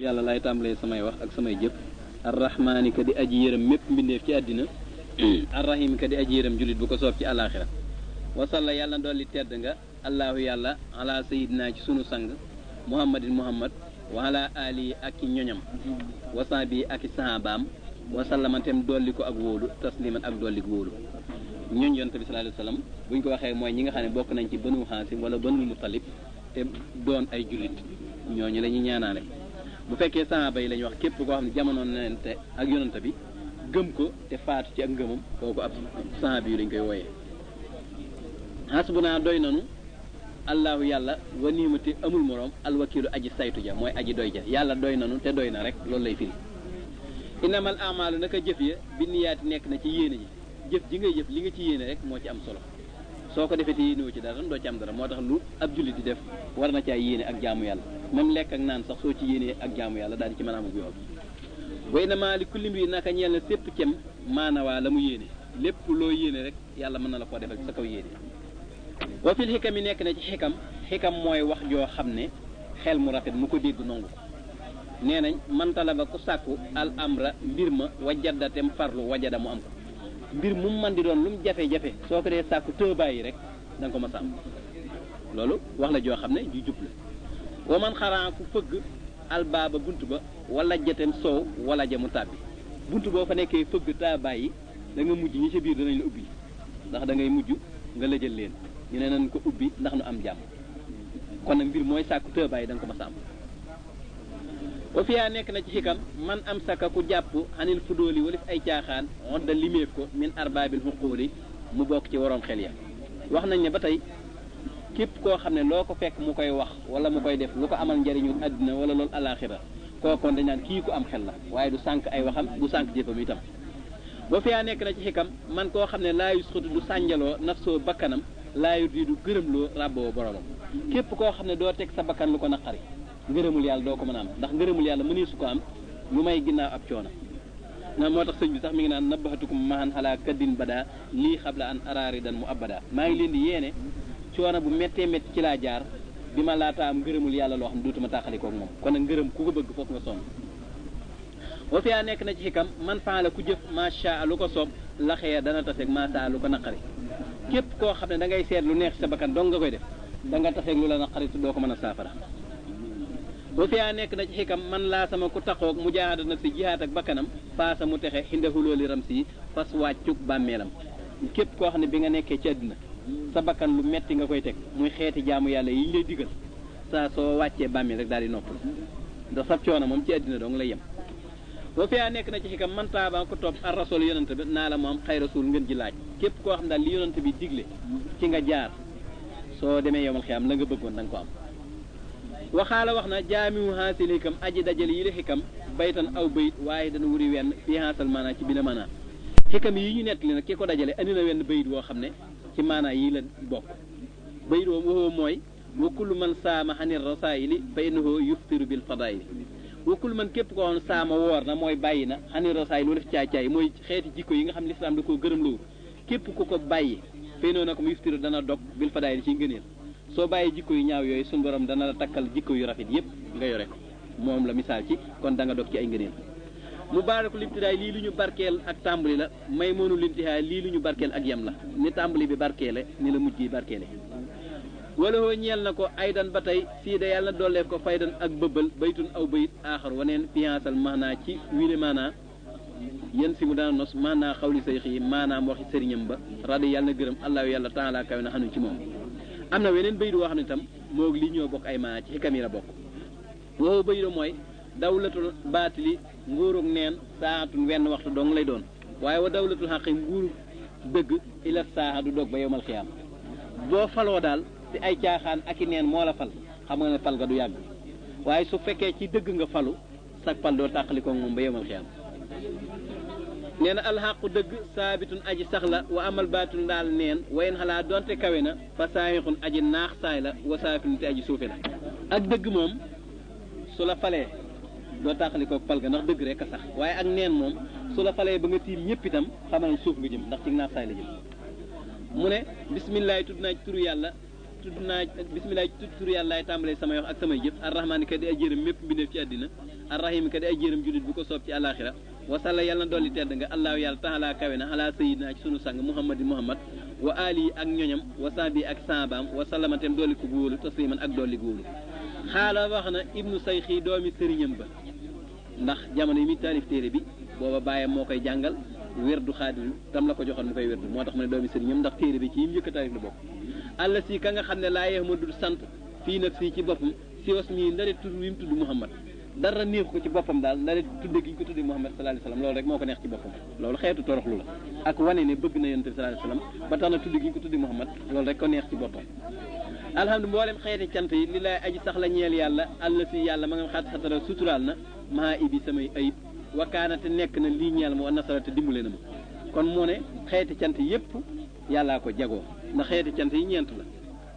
yàlla laay tàmbalee samay wax ak samay jëf arrahmaani ka di aji yërëm mépp mbindeef ci àddina arrahim ka di aji yërëm jullit bu ko soob ci àllaaxira wasalla yàlla na dolli tedd nga allahu yàlla ala sayidina ci sunu sang muhammadin muhammad wa ala ali ak i ñoñam wasan bi ak i sahabaam wasallamantem dolli ko ak wóolu tasliman ak dolli ko wóolu ñooñ yonte bi sallallahu alayhi wa sallam buñ ko waxee mooy ñi nga xam ne bokk nañ ci banu xaasim wala banu mutalib te doon ay jullit ñooñu la ñuy ñaanaale bu fekkee sahaaba yi la ñuy wax képp koo xam ne jamono nente ak yonante bi gëm ko te faatu ci ak ngëmam kooku ab sahaaba yi lañ koy wooyee hasbunaa doy nanu allahu yàlla wa niimati amul moroom alwakiilu aji saytu ja mooy aji doy ja yàlla doy nanu te doy na rek loolu lay firi inamal amaalu naka jëf ya bi niyaati nekk na ci yéene ji jëf ji ngay jëf li nga ci yéene rek moo ci am solo soo ko defee te yéenewoo ci dara tam doo ci am dara moo tax lu ab jullit di def war na caa yéene ak jaamu yàlla même lekk ak naan sax soo ci yéenee ak jaamu yàlla daal di ci mën a am ak yoon way na maa li kulli mbi naka ñeel na sépp cem maanawaa la mu yéene lépp loo yéene rek yàlla mën na la koo defal ci sa kaw yéene wa fil xikam yi nekk na ci xikam xikam mooy wax joo xam ne xel mu rafet mu ko dégg nangu ko nee nañ man talaba ku sàkku al amra mbir ma wajada tem farlu wajada mu am ko mbir mu man di doon lu mu jafe-jafe soo ko dee sàkku tëbaa yi rek da nga ko ma sàmm loolu wax la joo xam ne ju jub la wa man xaraa ku fëgg albaaba bunt ba wala jatem soow wala jamu tàbbi bunt boo fa nekkee fëgg taabaay yi da nga mujj ñi ca biir danañ la ubbi ndax da ngay mujj nga lëjal leen ñu ne nañ ko ubbi ndax nu am jàmm kon nag mbir mooy sàkku tëbaay da nga ko ma sàmm wa fiyaa nekk na ci xikam man am saka ku jàpp anil fudóoli walif ay caaxaan odda limeef ko min arbaabil xuquuli mu bokk ci waroom xel ya wax nañ ne ba tey képp koo xam ne loo ko fekk mu koy wax wala mu koy def lu ko amal njariñu àddina wala loolu alaaxira kookoon dañ naan kii ku am xel la waaye du sànq ay waxam du sànq jëfam itam boo fiyaa nekk na ci xikam man koo xam ne laa yusxutu du sànjaloo nafsoo bakkanam laa yurdiidu gërëm loo ràbboo boroomam képp koo xam ne doo teg sa bakkan lu ko naqari ngërëmul yàlla doo ko mën a am ndax ngërëmul yàlla mënee su ko am lu may ginnaaw ab coono na moo tax sëñ bi sax mi ngi naan nabbahatukum mahan xalaa kaddin badaa lii xabla an araari dan mu abada maa ngi leen di yéene coono bu méttee métti ci laa jaar bi ma laataa am ngërëmul yàlla loo xam ne dootuma tàqalikoog moom kon nag ngërëm ku ko bëgg foofu nga sonn wa fiyaa nekk na ci xikam man faala ku jëf macha lu ko soob laxee dana taseeg maasa lu ko naqari képp koo xam ne da ngay seet lu neex sa bakkan dong nga koy def da nga taseeg lu la naqari te doo ko mën a saafara wa fiyaa nekk na ci xikam man laa sama ku taxoog mu jaahada naf si jihaat ak bakkanam faasa mu texe xinda xulóoli ram si fas wàccuk bàmmeelam képp koo xam ne bi nga nekkee ci àdduna sa bakkan lu metti nga koy teg muy xeeti jaamu yàlla yi ñu lay digal saa soo wàccee bàmmeel rek daal di noppal ndax sab coono moom ci àddina dong lay yem boo fiyaa nekk na ci xikam man taaba ko topp ar rasul yonent bi naa la mu am xay rasul ngeen ji laaj képp koo xam daal li yonent bi digle ci nga jaar soo demee yomal xiyaam la nga bëggoon da nga ko am waxaala wax na jaamiwu haasil xikam aji dajal yi la xikam baytan aw bayit waaye dana wuri wenn fii haasal maanaa ci bi la maanaa xikam yi ñu nettali nag ki ko dajale andi na wenn bayit woo xam ne ci maanaa yi la bokk bayit woo mooy wa kullu man saama xanir rasaayili fa innahu yuftiru bil fadaayili wa kullu man képp koo xam ne saama woor na mooy bàyyi na xanir rasaayili wala fi caay-caay mooy xeeti jikko yi nga xam ne lislaam da koo gërëm lawul képp ku ko bàyyi fa innahu nag mu yuftiru dana dog bil fadaayili ci ngëneel soo bàyyi jikko yu ñaaw yooyu suñu borom dana la takkal jikko yu rafet yépp nga yore ko moom la misaal ci kon da nga dog ci ay ngëneel mu baaraku libtidaay lii lu ñu barkeel ak tàmbali la may moonu lintihaa lii lu ñu barkeel ak yam la ni tàmbali bi barkeele ni la mujj gi barkeele wala hoo ñeel na ko aydan ba tey sii da yàlla na dooleef ko faydan ak bëbbal baytun aw bayit aaxar waneen fiyaasal maanaa ci wiile maanaa yan si mu daan nos maanaa xawli say xii maanaam waxi sëriñam ba radi yàlla na gërëm allahu yàlla taala kawe na xanu ci moom am na weneen bayit woo xam ne itam moog li ñoo bokk ay maanaa ci xikam yi la bokk woowu baydo mooy dawlatul baatili nguurug neen saatun wenn waxtu dong lay doon waaye wa dawlatul xaqi nguurug dëgg ila saaxa du dog ba yowmal xiyaam boo faloo daal te ay caaxaan ak i neen moo la fal xam nga ne fal nga du yàgg waaye su fekkee ci dëgg nga falu sag pal doo tàqalikoo moom ba yowmal xiyaam nee na alxaqu dëgg saabitun aji sax la wa amal baatun daal neen wayen xalaa donte kawe na fa saayixun aji naax saay la wa saafin te aji suufe la ak dëgg moom su la falee doo tàqali koog pal ga ndax dëgg rek a sax waaye ak neen moom su la falee ba nga tiim ñëpp itam xamal suuf nga jëm ndax ci naax saay la jëm mu ne bisimilah tudd naa ci turu yàlla tudd naa bisimilah ci tudd turu yàlla laay tàmbalee samay wax ak samay jëf arrahmaani ka di ay jërëm mépp mbindeef ci àddina arrahim ka di ay jërëm jullit bu ko soob ci àllaaxira wasalla yàlla na dolli tedd nga allahu yàlla taala kawe na ala sayidina ci sunu sang muhammadi muhammad wa ali ak ñoñam wa saabi ak saabaam wa salamatem dolli ko góolu tasliman ak dolli góolu xaala wax na ibnu sayxi doomi sëriñam ba ndax jamono yi muy taalif téere bi booba bàyyam moo koy jàngal werdu xaadir tam la ko joxoon mu koy werdu moo tax mu ne doomi sëriñam ndax téere bi ci yim njëkk a taalif la bokk àlla si ka nga xam ne laa yeex ma dul sant fii nag sii ci boppam si was mii ndare tudd wi mu tudd muhammad dara neexu ko ci boppam daal ndare tudde gi ñu ko tudde Muhammad sallallahu alayhi wasallam loolu rek moo ko neex ci boppam loolu xeetu toroxlu la ak wane ne bëgg na yonent bi sallallahu alayhi wasallam ba tax na tudde gi ñu ko tudde Muhammad loolu rek ko neex ci boppam alhamdu mboolem xeeti cant yi li lay aji sax la ñeel yàlla àll si yàlla ma nga xat xatara suturaal na maa ibi samay ayib wakaana te nekk na lii ñeel ma wa nasara te dimbale na ma kon moo ne xeeti cant yépp yàllaa ko jagoo ndax xeeti cant yi ñeent la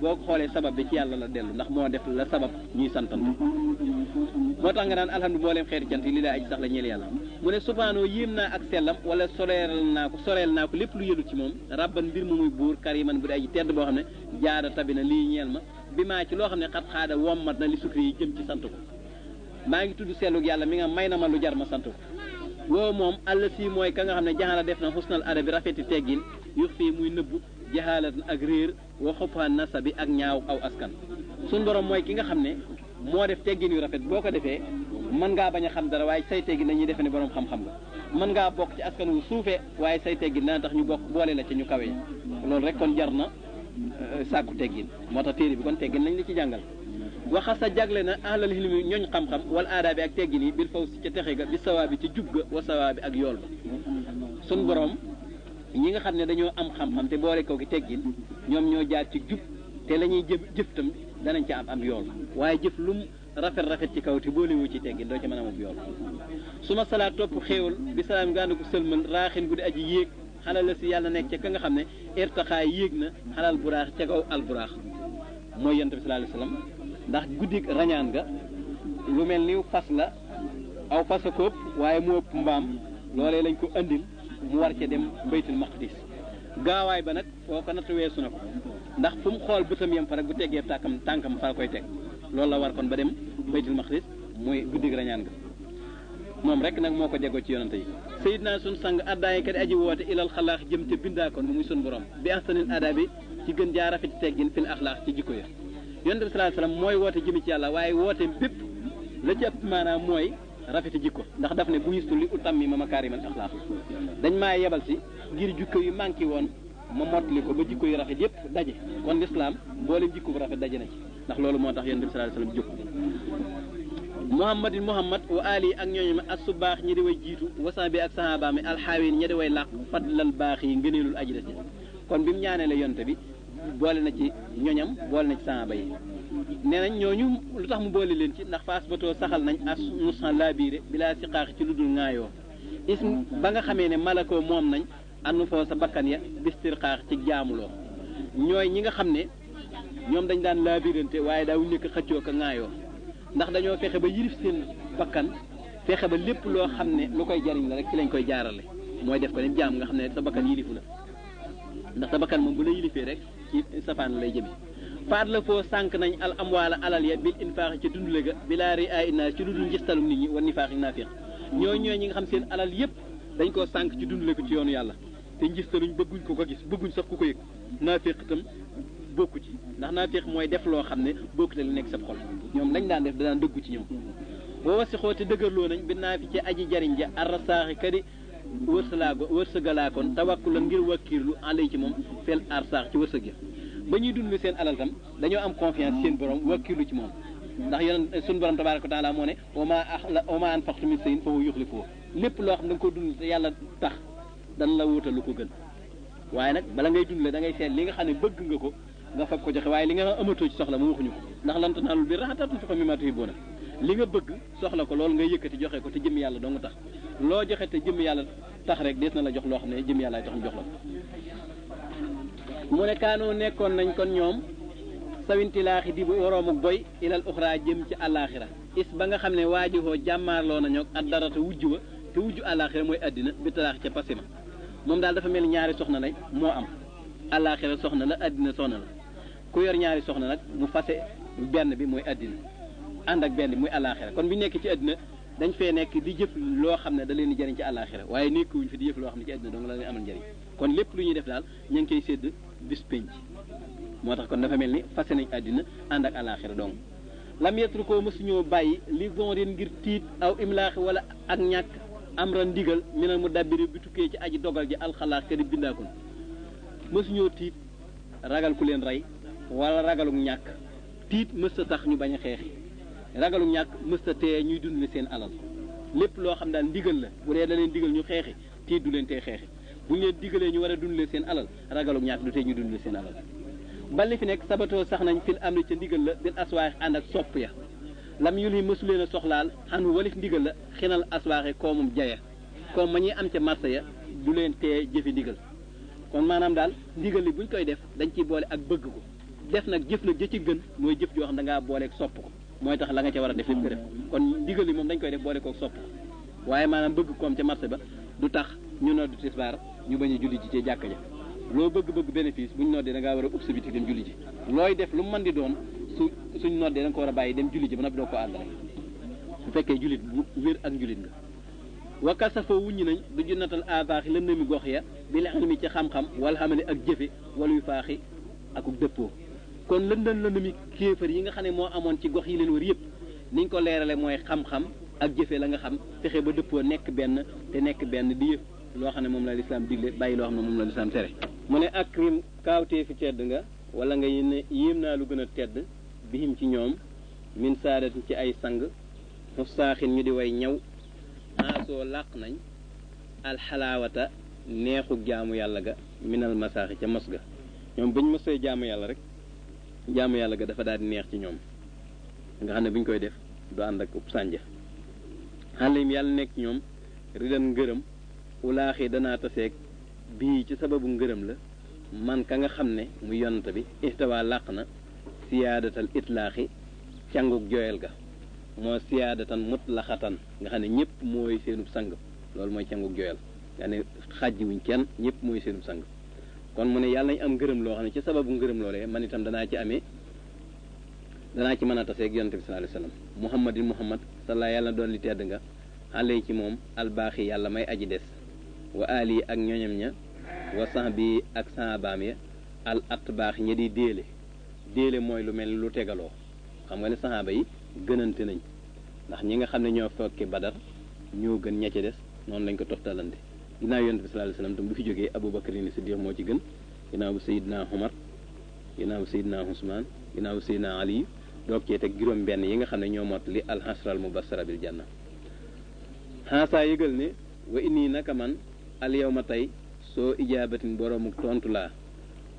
boo xoolee sabab bi ci yàlla la dellu ndax moo def la sabab ñuy santal moo tax nga naan alhamdu mbooleem xeeti cant yi li laa aji sax la ñeel yàlla mu ne subaanoo yéem naa ak sellam wala soreeral naa ko soreel naa ko lépp lu yëlu ci moom rabban mbir mu muy buur kariman bu di aji tedd boo xam ne jaada tabi na lii ñeel ma bi maa ci loo xam ne xat xaada wommat na li sukri yi jëm ci sant ko maa ngi tudd sellug yàlla mi nga may na ma lu jar ma sant ko woo moom àll si mooy ka nga xam ne jaxala def na xusnal adabi rafeti teggin yux fii muy nëbbu jaxaalatan ak réer wa xubha nasabi ak ñaaw aw askan suñ borom mooy ki nga xam ne moo def teggin yu rafet boo ko defee mën ngaa bañ a xam dara waaye say teggin dañuy defe ne borom xam-xam nga mën ngaa bokk ci askan wu suufee waaye say teggin dana tax ñu bokk boole la ci ñu kawe loolu rek kon jar na sàkku teggin moo tax téere bi kon teggin lañ la ci jàngal waxa sa jagle na ahlal hilmi ñooñ xam-xam wala aadaa bi ak teggin yi bil faw si ca texe ga bi sawaa bi ci jub ga wa sawaa bi ak yool ba sun borom ñi nga xam ne dañoo am xam-xam te boole kooki teggin ñoom ñoo jaar ci jub te la ñuy jëf jëf tam danañ ca am am yool waaye jëf lum rafet rafet ci kaw te boolewu ci teggin doo ca mën a am yool su ma salaat topp xéewal bi salaam nga ànd ko sëlmal raaxin guddi aji yéeg xalal la si yàlla nekk ca ka nga xam ne irtaxaay yéeg na xalal buraax ca kaw al buraax mooy yonent bi sallallahu alayhi wasallam ndax guddik rañaan nga lu mel ni fas la aw fas a ko ëpp waaye mu ëpp mbaam loolee lañ ko andil mu war ca dem baytul maqdis gaawaay ba nag foo ko natt weesu na ko ndax fu mu xool bëtam yem fa rek bu teggee tàkkam tànkam fa koy teg loolu la war kon ba dem baytul maqdis mooy guddig rañaan nga moom rek nag moo ko jegoo ci yonante yi sayidna sun sang addaaye kat aji woote ilal xalaax jëm te bindaa kon bu muy sun borom bi ahsanil adaa bi ci gën jaa rafet ci teggin fil axlaax ci jikko ya yonante bi sallallahu alayhi wasallam mooy woote jëmi ci yàlla waaye woote bépp la ci ëpp maanaam mooy rafeti jikko ndax daf ne bu yistu li utammi ma makaarimal axlaaq dañ maa yebal si ngir jikko yu manqué woon ma mottali ko ba jikko yu rafet yépp daje kon lislaam boole jikko bu rafet daje na ci ndax loolu moo tax yonent bi sallallahu alayhi wasallam jóg muhammadin muhammad wa ali ak ñooñu ma as su baax ñi di way jiitu wasan bi ak sahabaami alxaawin ñi di way làq fadlal baax yi ngëneelul aji des kon bi mu ñaanee la yonte bi boole na ci ñoñam boole na ci saaba yi nee nañ ñooñu lu tax mu boole leen ci ndax faas ba too saxal nañ as nusan laabiire bi laa si xaax ci lu dul ŋaayoo is ba nga xamee ne malakoo moom nañ annu foo sa bakkan ya bistir xaax ci jaamuloo ñooy ñi nga xam ne ñoom dañ daan laabirante waaye daa wuñu ko xëccoo ko ŋaayoo ndax dañoo fexe ba yilif seen bakkan fexe ba lépp loo xam ne lu koy jariñ la rek ci lañ koy jaarale mooy def ko ne jaam nga xam ne sa bakkan yilifu la ndax sa bakkan moom bu la yilifee rek ci safaan lay jëme faat la foo sànq nañ al amwaala alal ya bil infaax ci dundle ga bilaa ri ay naa ci lu dul njistalum nit ñi wan nifaax yi naafiq ñoo ñooy ñi nga xam seen alal yépp dañ koo sànq ci dundle ko ci yoonu yàlla te njistaluñ bëgguñ ko ko gis bëgguñ sax ku ko yëg naafiq itam bokku ci ndax naafiq mooy def loo xam ne bokku te li nekk sa xol ñoom lañ daan def da daan dëggu ci ñoom boo wasixoo te dëgërloo nañ bi naa fi ci aji jariñ ja arrasaaxi kadi wërsëlaago wërsëgalaakoon tawakkulan ngir wakkiirlu alay ci moom fel arsaax ci wërsëg ya ba ñuy dund seen alal tam dañoo am confiance seen borom wakkiirlu ci moom ndax yonent suñu borom tabaaraka wa taala moo ne wa maa axla wa maa anfaqtum min shay'in fa huwa yuxlifuhu lépp loo xam da nga ko dund te yàlla tax dan la wutal lu ko gën waaye nag bala ngay dundle da ngay seet li nga xam ne bëgg nga ko nga fab ko joxe waaye li nga amatoo ci soxla mu waxuñu ko ndax lan tanaalul birra hattaa tunfiqu mimmaa tuhibbuuna li nga bëgg soxla ko loolu ngay yëkkati joxe ko te jëm yàlla dong tax loo joxe te jëm yàlla tax rek des na la jox loo xam ne jëm yàlla tax ñu jox la mu ne kaanoo nekkoon nañ kon ñoom sawintilaaxi di bu woroomuk boy ilal uxraa jëm ci àllaaxira is ba nga xam ne waajihoo jàmmaarloo nañoo ak dara te wujj wa te wujj àllaaxira mooy àddina bi talaax ca passé ma moom daal dafa mel ñaari soxna lay moo am àllaaxira soxna la àddina soxna la ku yor ñaari soxna nag mu fase benn bi mooy àddina ànd ak benn bi muy àllaaxira kon bu ñu nekk ci àddina dañ fee nekk di jëf loo xam ne da leen di jëriñ ci àllaaxira waaye nekkuwuñ fi di jëf loo xam ne ci àddina dong la leen amal njëriñ kon lépp lu ñuy def daal ña ngi koy sédd bis pénc moo tax kon dafa mel ni fase nañ àddina ànd ak àllaaxira dong lam yetru koo mësuñoo bàyyi li gonrin ngir tiit aw imlaaxi wala ak ñàkk am ra ndigal minal mu dabbiri bi tukkee ci aji dogal ji alxalaax ka di bindaakun mësuñoo tiit ragal ku leen rey wala ragaluk ñàkk tiit mësta tax ñu bañ a xeexi ragaluk ñàkk mësta tee ñuy dund seen alal lépp loo xam daal ndigal la bu dee da leen digal ñu xeexi tiit du leen tee xeexi bu ñu leen digalee ñu war a dundle seen alal ragaluk ñàkk du tee ñu dundle seen alal bali fi nekk sabatoo sax nañ fil am ca ndigal la bil aswaax ànd ak sopp ya lam yul yi mësu leen a soxlaal xan walif ndigal la xinal aswaaxe koomum jaya koom ma ñuy am ca marché ya du leen tee jëfi ndigal kon maanaam daal ndigal li buñ koy def dañ ciy boole ak bëgg ko def nag jëf nag ja ci gën mooy jëf joo xam da ngaa booleeg sopp ko mooy tax la nga ca war a def lépp nga def kon ndigal li moom dañ koy def boole koog sopp ko waaye maanaam bëgg koom ca marché ba du tax ñu noddu tisbaar ñu bañ a julli ji ci jàkka ja loo bëgg-bëgg bénéfice buñ noddee da ngaa war a ub sa biti dem julli ji looy def lu mu mën di doon su suñ noddee da nga ko war a bàyyi dem julli ji ba noppi doo ko àggale su fekkee jullit bu wér ak jullit nga wa kasafoo wuññi nañ du junnatal aafaaxi lëndëmi gox ya bi la ilmi ci xam-xam wal xamali ak jëfe waluy faaxi akuk dëppoo kon lëndën lëndëmi kéefar yi nga xam ne moo amoon ci gox yi leen wër yëpp niñ ko leerale mooy xam-xam ak jëfe la nga xam fexe ba dëppoo nekk benn te nekk benn di yëf loo xam ne moom la lislaam digle bàyyi loo xam ne moom la lislaam tere mu ne akrim kaawtee fi tedd nga wala nga yéem naa lu gën a tedd bihim ci ñoom min saadatin ci ay sang mussaaxin ñu di way ñaw aasoo làq nañ alxalaawata neexu jaamu yàlla ga minal masaaxi ca mos ga ñoom bañ mosee jaamu yàlla rek jaamu yàlla ga dafa daal di neex ci ñoom nga xam ne buñ koy def du ànd ak ub sànja xalim yàlla nekk ñoom ridan ngërëm ulaaxi danaa taseeg bii ci sababu ngërëm la man ka nga xam ne mu yonante bi ihtawaa làq na siyaadatal itlaaxi Cangug joyal ga moo siyaadatan mutlaxatan nga xam ne ñëpp mooy seenub sang loolu mooy cangug joyal nga ne xàjji wuñ kenn ñëpp mooy seenub sang kon mu ne yàlla nañ am ngërëm loo xam ne ci sababu ngërëm loolee man itam danaa ci amee danaa ci mën a taseeg yonante bi sallallahu alayhi wasallam muhammadin muhammad salla yàlla doon li tedd nga xale ci moom albaaxi yàlla may aji des wa ali ak ñoñam ña wa sahbi ak sahabaam ya al atbaax ña di déele Déele mooy lu mel ni lu tegaloo. Xam nga ne Sahaaba yi gënante nañ ndax ñi nga xam ne ñoo fekke Badar ñoo gën ña ca des noonu lañ ko toftalante ginnaaw Yonent bi sallallahu alayhi wa sallam tam bu fi jógee Abuu Bakrin Siddiq moo ci gën ginnaaw bu Seydina Umar ginnaaw bu Seydina Usmaan ginnaaw bu Seydina Ali doog cee teg juróom benn yi nga xam ne ñoo mottali al-ashral mubassara bil janna xaasaa yëgal ne wa inni naka man al yawma tey soo ijaabatin boroomuk tontu laa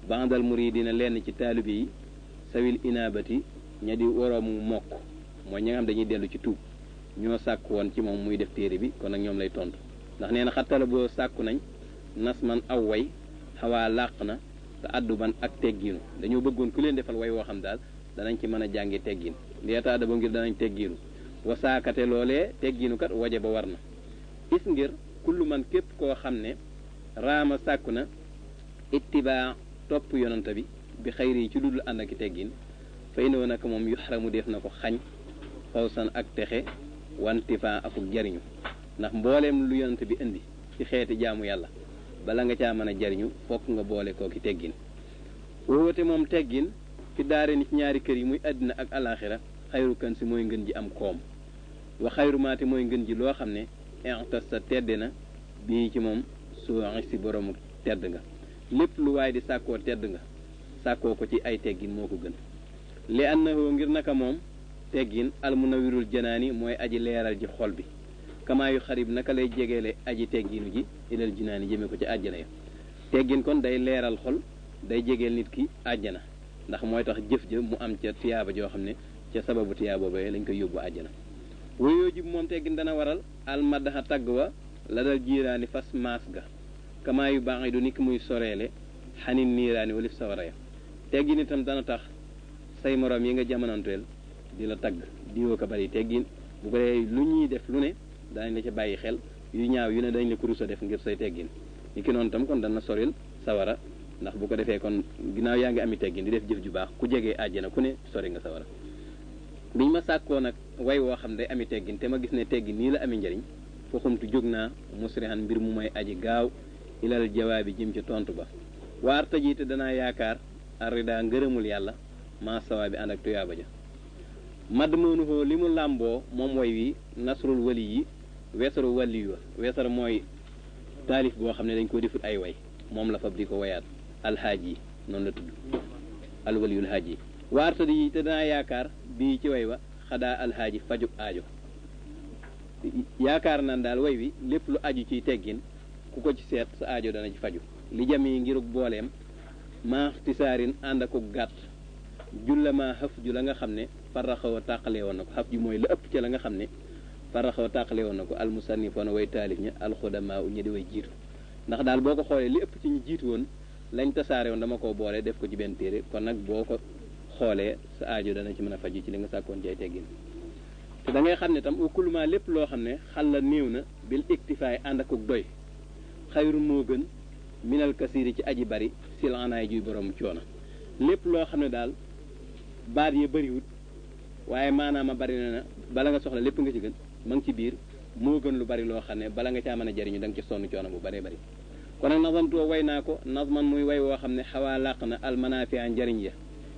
baadal muridiina lenn ci taalibe yi sawil inaabati ña di woroomu mokk mooy ñi nga xam dañuy dellu ci tuub ñoo sàkk woon ci moom muy def téere bi kon nag ñoom lay tontu ndax nee na xattala boo sàkku nañ nas man aw way xawaa làq na te addu ban ak teggiinu dañoo bëggoon ku leen defal way woo xam daal danañ ci mën a jàngi teggiin leetaa da ba ngir danañ teggiinu wasaakate loolee teggiinu kat waje ba war na is ngir kullu man képp koo xam ne raama sàkku na ittibaa topp yonante bi bi xayri yi ci ludul ànd ak i teggin fa inoo naka moom yuxramu def na ko xañ fawsan ak texe wantifaa akuk jariñu ndax mbooleem lu yonante bi indi ci xeeti jaamu yàlla bala nga caa mën a jariñu fokk nga boole kooki teggin woote moom teggin fi daare ni ci ñaari kër yi muy àddina ak alaxira xayru kan si mooy ngën ji am koom wa xayru maate mooy ngën ji loo xam ne intas sa tedde na Bihi ci moom suu issi boroom ug teddnga lépp lu waay di sàkkoo teddnga sàkkoo ko ci ay teggin moo ko gën li annahoo ngir naka moom teggin al munawwirul janaani mooy aji leeral ji xol bi kamaa yu xarib naka lay jegeele aji tegginu ji ilal jinaani jëme ko ci àjjana ya teggin kon day leeral xol day jegeel nit ki àjjana ndax mooy tax jëf ja mu am ca tiyaaba joo xam ne ca sababu tiyaaba boobee lañ koy yóbbu àjjana wayoo jib moom teggin dana waral almadaxa tagg wa ladal jiiraani fas maas ga kamaa yu baax yi du niki muy soreele xanin niiraani walif sawara ya teggin itam dana tax say moroom yi nga jamonanteel di la tagg diwoo ko bari teggin bu ko dee lu ñuy def lu ne danañ la ca bàyyi xel yu ñaaw yu ne dañ la ko rusa def ngir say teggin ni ki noonu tam kon dana soril sawara ndax bu ko defee kon ginnaaw yaa ngi ami teggin di def jëf ju baax ku jege àjjana ku ne sori nga sawara biñ ma sàkkoo nag way woo xam day ami teggin te ma gis ne teggi nii la ami njariñ fa xumtu jóg naa musrihan mbir mu may aji gaaw ilal jawaabi jëm ca tontu ba waar taji te danaa yaakaar arrida ngërëmul yàlla maa sawaa bi ànd ak tuyaaba ja madd moonuhoo li mu làmboo moom way wi nasrul wali yi weesaru wàlli yu weesar mooy taalif boo xam ne dañ ko defut ay way moom la fab di ko wayaat alxaaj yi noonu la tudd alwaliyul xaaj yi waarta di te danaa yaakaar bii ci way wa xadaa alhaaji fajub aajo yaakaar naan daal way wi lépp lu aju ciy teggin ku ko ci seet sa aajo dana ci faju li jam yi ngirug booleem maax tisaarin ànd akuk gàtt julla maa xëf ju la nga xam ne faraxaw a tàqalee woon na ko xëf ju mooy la ëpp ca la nga xam ne faraxaw a tàqalee woon na ko almusannifoona way taalif ña alxudamaa u ñi di way jiitu ndax daal boo ko xoolee li ëpp ci ñu jiitu woon lañ tasaare woon dama koo boole def ko ci benn téere kon nag boo ko xoolee sa aajo dana ci mën a faju ci li nga sàkkoon jay teggin te da ngay xam ne tam ukuluma lépp loo xam ne xal la néew na bil iktifaay ànd akuk doy xayru moo gën minal kasiri ci aji bari silanaay juy borom coono lépp loo xam ne daal baat yi bariwut waaye maanaam a bari na na bala nga soxla lépp nga ci gën ma ngi ci biir moo gën lu bari loo xam ne bala nga caa mën a jariñu da nga ci sonn coono bu baree bari kon nag nazamtoo way naa ko nazman muy way woo xam ne xawaa làq na almanafia njariñ ya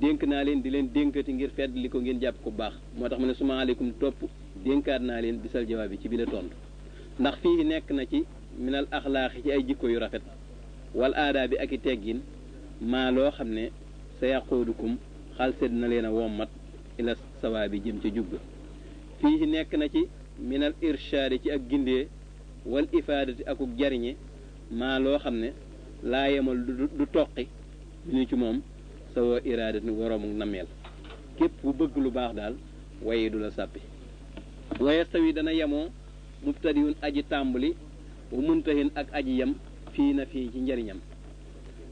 Dénk naa leen di leen dénkati ngir feddli ko ngeen jàppe ko bu baax moo tax mu ne summa aleykum topp dénkaat naa leen bisal jawaab yi ci bile tontu ndax fii nekk na ci minal axlaaxi ci ay jikko yu rafet wal aadaa bi ak i teggin maa loo xam ne sa yàqoodukum xalsed na leen a wommat ila sawaa bi jëm ca jubga fii nekk na ci minal irshaadi ci ak gindee wal ifaadati akuk jariñe maa loo xam ne laa yemal du toqi ñu ci moom sa woo iraadat ni waroomu nameel képp ku bëgg lu baax daal waye du la sàppi waye stawi dana yemoo mubtadiun aji tàmbali wa muntahin ak aji yem fii na fii ci njariñam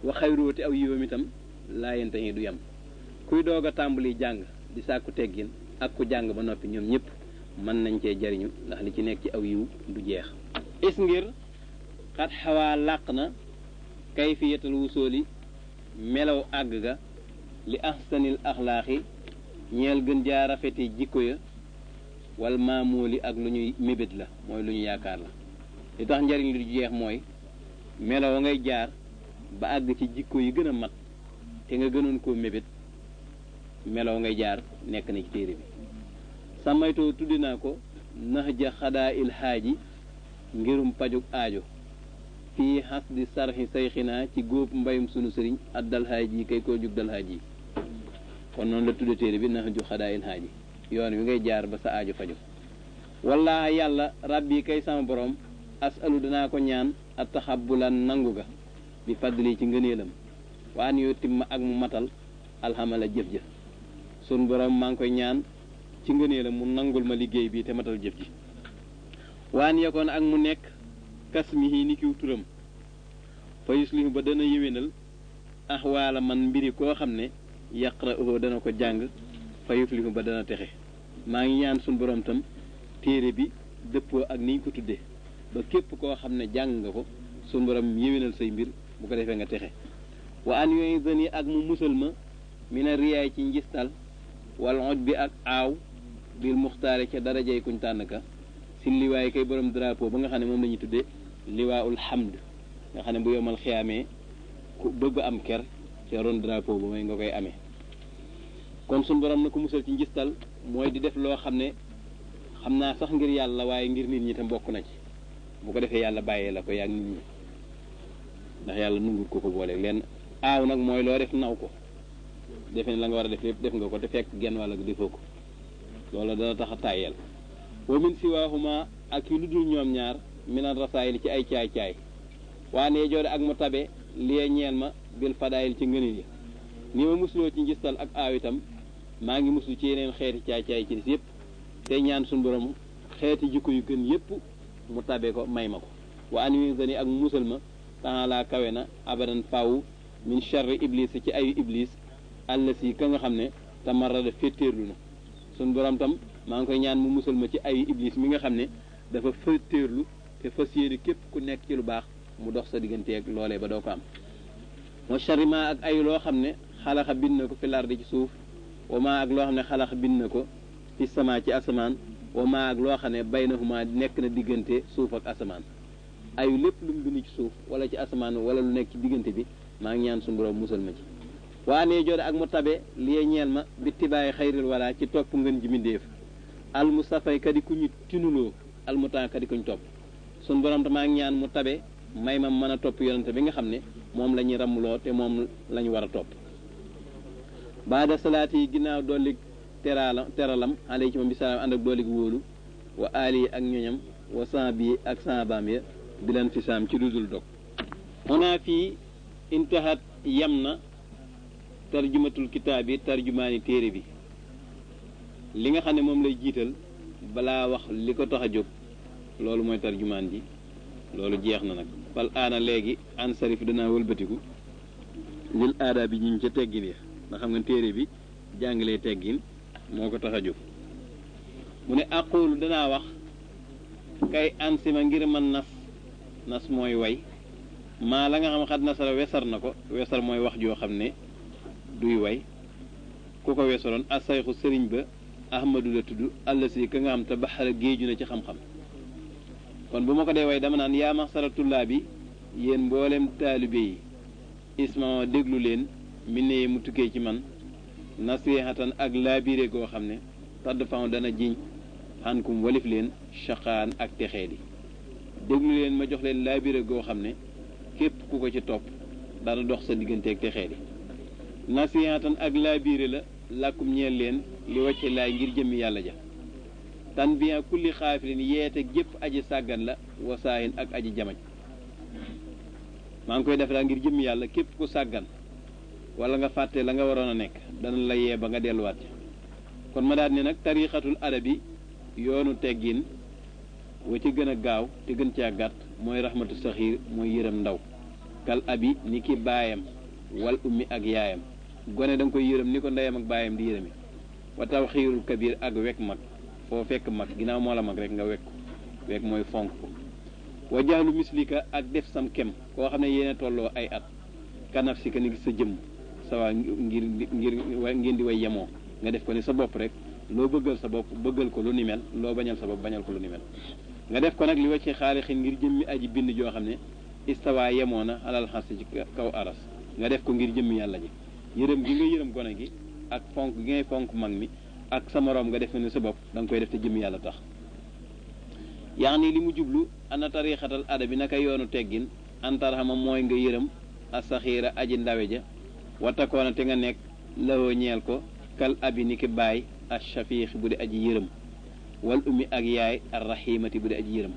wa xayrooti aw yiwam itam laayante yi du yem kuy doog a tàmbali jàng di sàkku teggin ak ku jàng ba noppi ñoom ñëpp mën nañ cee jariñu ndax li ci nekk ci aw yiw du jeex is ngir xat xawaa làq na Kayfiyatal wusooli melow àgg ga li ahsanil axlaaxi ñeel gën jaa rafeti jikko ya wal maamooli ak lu ñuy mébét la mooy lu ñu yaakaar la li tax njariñ li du jeex mooy melo wa ngay jaar ba àgg ci jikko yi gën a mat te nga gënoon koo mébét melo wa ngay jaar nekk na ci téere bi samaytoo tudde naa ko nax ja xadaa il xaaji ngirum pajug aajo fii hasdi sarhi sayxinaa ci góob mbayum sunu sëriñ ad dalhaajii kay koo jug dalhaajii kon noonu la tudde téere bi nax ju xadaa il haaji yoon wi ngay jaar ba sa aajo faju wallaaha yàlla rabbi kay sama borom asalu danaa ko ñaan at taxabulan nangu ga bi fadli ci ngëneelam waa an yoo timma ak mu matal alhamala jëf ja sun borom maa ngi koy ñaan ci ngëneelam mu nangul ma liggéey bi te matal jëf ji Wa an yakoona ak mu nekk kasmihii nikiw turam fa yuslihu ba dana yéwénal ahwaala man mbiri koo xam ne yaqra'uhoo dana ko jàng fa yuflihu ba dana texe maa ngi ñaan sun boroom tam téere bi dëppoo ak niñ ko tudde ba képp koo xam ne jàng nga ko sun boroom yéwénal say mbir bu ko defee nga texe wa an yu'idhanii ak mu musal ma mina riyaay ci njistal wal oj bi ak aaw bil muxtaare ca darajay kuñ tànn ka si liwaay kay borom drapeau ba nga xam ne moom la ñuy tuddee liwaaul hamd nga xam ne bu yomal xiyaamee ku bëgg am ker ca ron drapeau ba mooy nga koy amee kon suñ borom na ko musal ci njistal mooy di def loo xam ne xam naa sax ngir yàlla waaye ngir nit ñi tam bokk na ci bu ko defee yàlla bàyyee la ko yàgg nit ñi ndax yàlla nungul ko ko booleeg lenn aaw nag mooy loo def naw ko defe ne la nga war a def lépp def nga ko te fekk genn wàll defoo ko loola dana tax a tàyyeel wa min siwaahuma ak yu lu dul ñoom ñaar minan rasaayil ci ay caay-caay waa ne joode ak mu tabe lie ñeel ma bil fadaayil ci ngënil yi ni ma musloo ci njistal ak aaw itam maa ngi muslu ci yeneen xeeti caay-caay ci des yëpp te ñaan suñu borom xeeti jikko yu gën yëpp mu tabe ko may ma ko wa an wi zani ak musal ma taala kawe na abadan faw min charri iblis ci ayu iblis allasi ka nga xam ne tamarrada féttéerlu na sun borom tam maa ngi koy ñaan mu musal ma ci ayu iblis mi nga xam ne dafa féttéerlu te fas yéene képp ku nekk ci lu baax mu dox sa digganteeg loolee ba doo ko am wa charri ma ak ayu loo xam ne xalaxa bind na ko fi lardi ci suuf wa ma ak loo xam ne xalax bind na ko fi sama ci asamaan wa ma ak loo xam ne baynahuma nekk na diggante suuf ak asamaan ayu lépp lu mu bind ci suuf wala ci asamaan wala lu nekk ci diggante bi maa ngi ñaan suñu borom musal ma ci waa nee jooda ak mu tabe liyee ñeel ma bi tibaay xayril wala ci topp ngën ji mindéef al mustafay kadi ku ñu tinuloo al mutaa kadi ku ñu topp suñu borom te maa ngi ñaan mu tabe may ma mën a topp yonente bi nga xam ne moom la ñuy ramuloo te moom la ñu war a topp baada salaat yi ginnaaw dollig teraala teralam alay ci moom bi salaam ànd ak dollig wóolu wa aalihi ak ñoñam wa saabi ak saabaam ya bilan fi saam ci lu dul dog xonaa fii intahat yam na tarjumatul kitaab yi tarjumaani téere bi li nga xam ne moom lay jiital balaa wax li ko tax a jóg loolu mooy tarjumaan ji loolu jeex na nag fal aana léegi an sarif danaa wëlbatiku lil aada bi ñu ca teggin ya ndax xam nga téere bi jàngalee teggin moo ko tax a jóg mu ne aqulu danaa wax kay ansima ngir man nas nas mooy way maa la nga xam xat nasara wesar na ko wesar mooy wax joo xam ne duy way ku ko wesaroon asayxu sëriñ ba ahmadu la tudd allasi ka nga xam te baxara géeju na ci xam-xam kon bu ma ko dee way dama naan yaa maxsara tullaa bi yéen mboolem taalibe yi Isma oo déglu leen mi neye mu tukkee ci man nasiihatan ak laabire goo xam ne tadd faw dana jiñ xan kum walif leen shaqaan ak texee di déglu leen ma jox leen laabire goo xam ne képp ku ko ci topp dana dox sa digganteeg texee di nasiihatan ak laabire la làkkum ñeel leen li wàcce laay ngir jëmmi yàlla ja tan bi kulli xaafilin yeete gépp aji sàggan la wasaayin ak aji jamaj maa ngi koy def daal ngir jëmmi yàlla képp ku sàggan wala nga fàtte la nga waroon a nekk danañ la yee ba nga delluwaat ci kon ma daal ne nag tariixatul adabi yoonu teggin wa ci gën a gaaw te gën caa gàtt mooy rahmatu saxiir mooy yërëm ndaw kal abi ni ki baayam wal ummi ak yaayam gone da nga koy yërëm ni ko ndeyam ak baayam di yërëmi wa tawxiirul kabir ak wekk mag foo fekk mag ginnaaw moo la mag rek nga wekk ko wekk mooy fonk ko wa jaalu mislika ak def sam kem koo xam ne yéen a tolloo ay at kanaf si ka ni sa jëmm sa waa ngir ngir ngeen di way yemoo nga def ko ne sa bopp rek loo bëggal sa bopp bëggal ko lu ni mel loo bañal sa bopp bañal ko lu ni mel nga def ko nag li wacce xaalixin ngir jëmmi aji bind joo xam ne istawaa yemoo na alal xas ci kaw aras nga def ko ngir jëmmi yàlla ji yërëm gi nga yërëm gone gi ak fonk gi ngay fonk mag mi ak sa moroom nga def ne sa bopp da nga koy def te jëm yàlla tax yaani li mu jublu ana tariixatal adabi naka yoonu teggin antarxama mooy nga yërëm asaxiira aji ndawe ja watakoona te nga nekk lawoo ñeel ko kal abi ni ki baay ashafiix bu di aji yërëm wal ummi ak yaay arrahimati bu di aji yërëm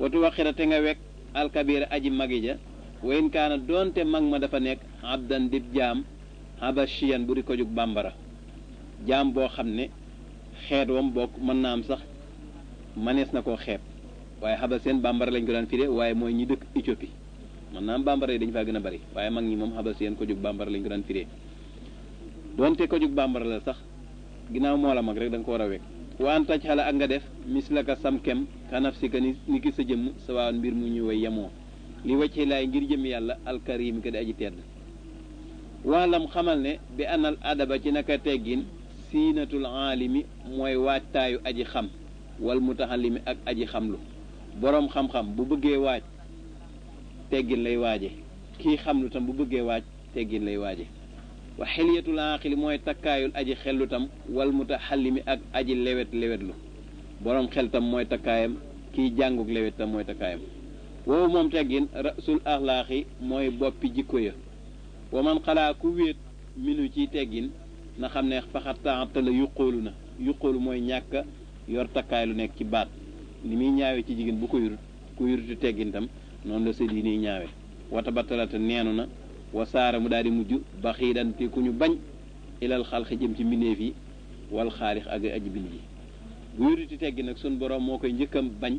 watu waxira te nga wekk alkabiira aji magi ja wayin kaana doonte mag ma dafa nekk abdan dib jaam habashiyan bu di ko jug bàmbara jaam boo xam ne xeet wam bokk mën naa am sax manees na koo xeeb waaye habaseen bàmbara lañ ko daan firee waaye mooy ñi dëkk Éthiopie mën naa am bàmbara yi dañ faa gën a bari waaye mag ñi moom habaseen ko jug bàmbara lañ ko daan firee doonte ko jug bàmbara la sax ginnaaw moo la mag rek da nga ko war a wekk waan taj xala ak nga def mislaka sam kem kanaf si ka ni ni ki sa jëmm sa waa mbir mu ñu way yemoo li wacci laay ngir jëm yàlla alkarim ka di aji tedd waalam xamal ne bi anal adaba ci naka teggin siinatul aalimi mooy waajtaayu aji xam wal mutaxallimi ak aji xamlu boroom xam-xam bu bëggee waaj teggin lay waaje kii xamlu tam bu bëggee waaj teggin lay waaje wa xiliyatul aqili mooy takkaayul aji xellu tam wal mutaxallimi ak aji lewet lewetlu boroom xel tam mooy takkaayam kiy jànguk lewet tam mooy takkaayam Woowu moom teggin rasul axlaaxi mooy boppi jikko ya wa man xalaa ku wéet minu ciy teggin na xam ne faxat taatala yuqóolu na yuqóolu mooy ñàkka yor takkaay lu nekk ci baat ni muy ñaawe ci jigéen bu ko yurut ku yuruti teggin tam noonu la sëy diine yi ñaawe wata battalata neenu na wasaara mu daal di mujj baxiidan te ku ñu bañ ilal xalxi jëm ci mbindeef yi wal xaalix ak aji bind ji bu yuruti teggin nag sun borom moo koy njëkkam bañ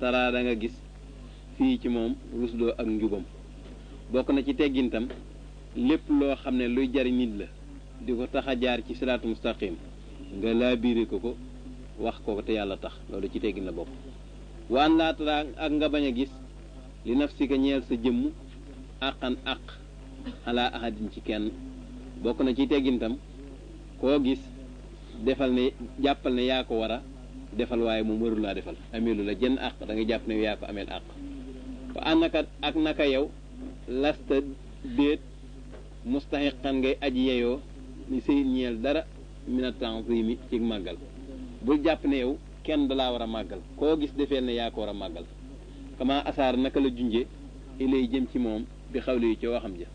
taraa da nga gis fii ci moom rusdoo ak njubam bokk na ci teggintam lépp loo xam ne luy jariñ nit la di ko tax a jaar ci siraatu mustaqim nga laa biire ko ko wax ko ko te yàlla tax loolu ci teggin la bokk waan laa taraa ak nga bañ a gis li naf si ka ñeel sa jëmm àqan àq xalaa ahadin ci kenn bokk na ci teggintam koo gis defal ne jàppal ne yaa ko war a defal waaye moom warul laa defal ameelu la jenn àq da nga jàpp ne yaa ko ameel àq wa annaka ak naka yow lasta déet mustaxiqan ngay aji yeyoo ni sëy ñeel dara mina tanzimi ci màggal bul jàpp ne yow kenn dalaa war a màggal koo gis defeel ne yaa ko war a màggal kama asaar naka la junje ilay jëm ci moom bi xawle yi ci waxam ja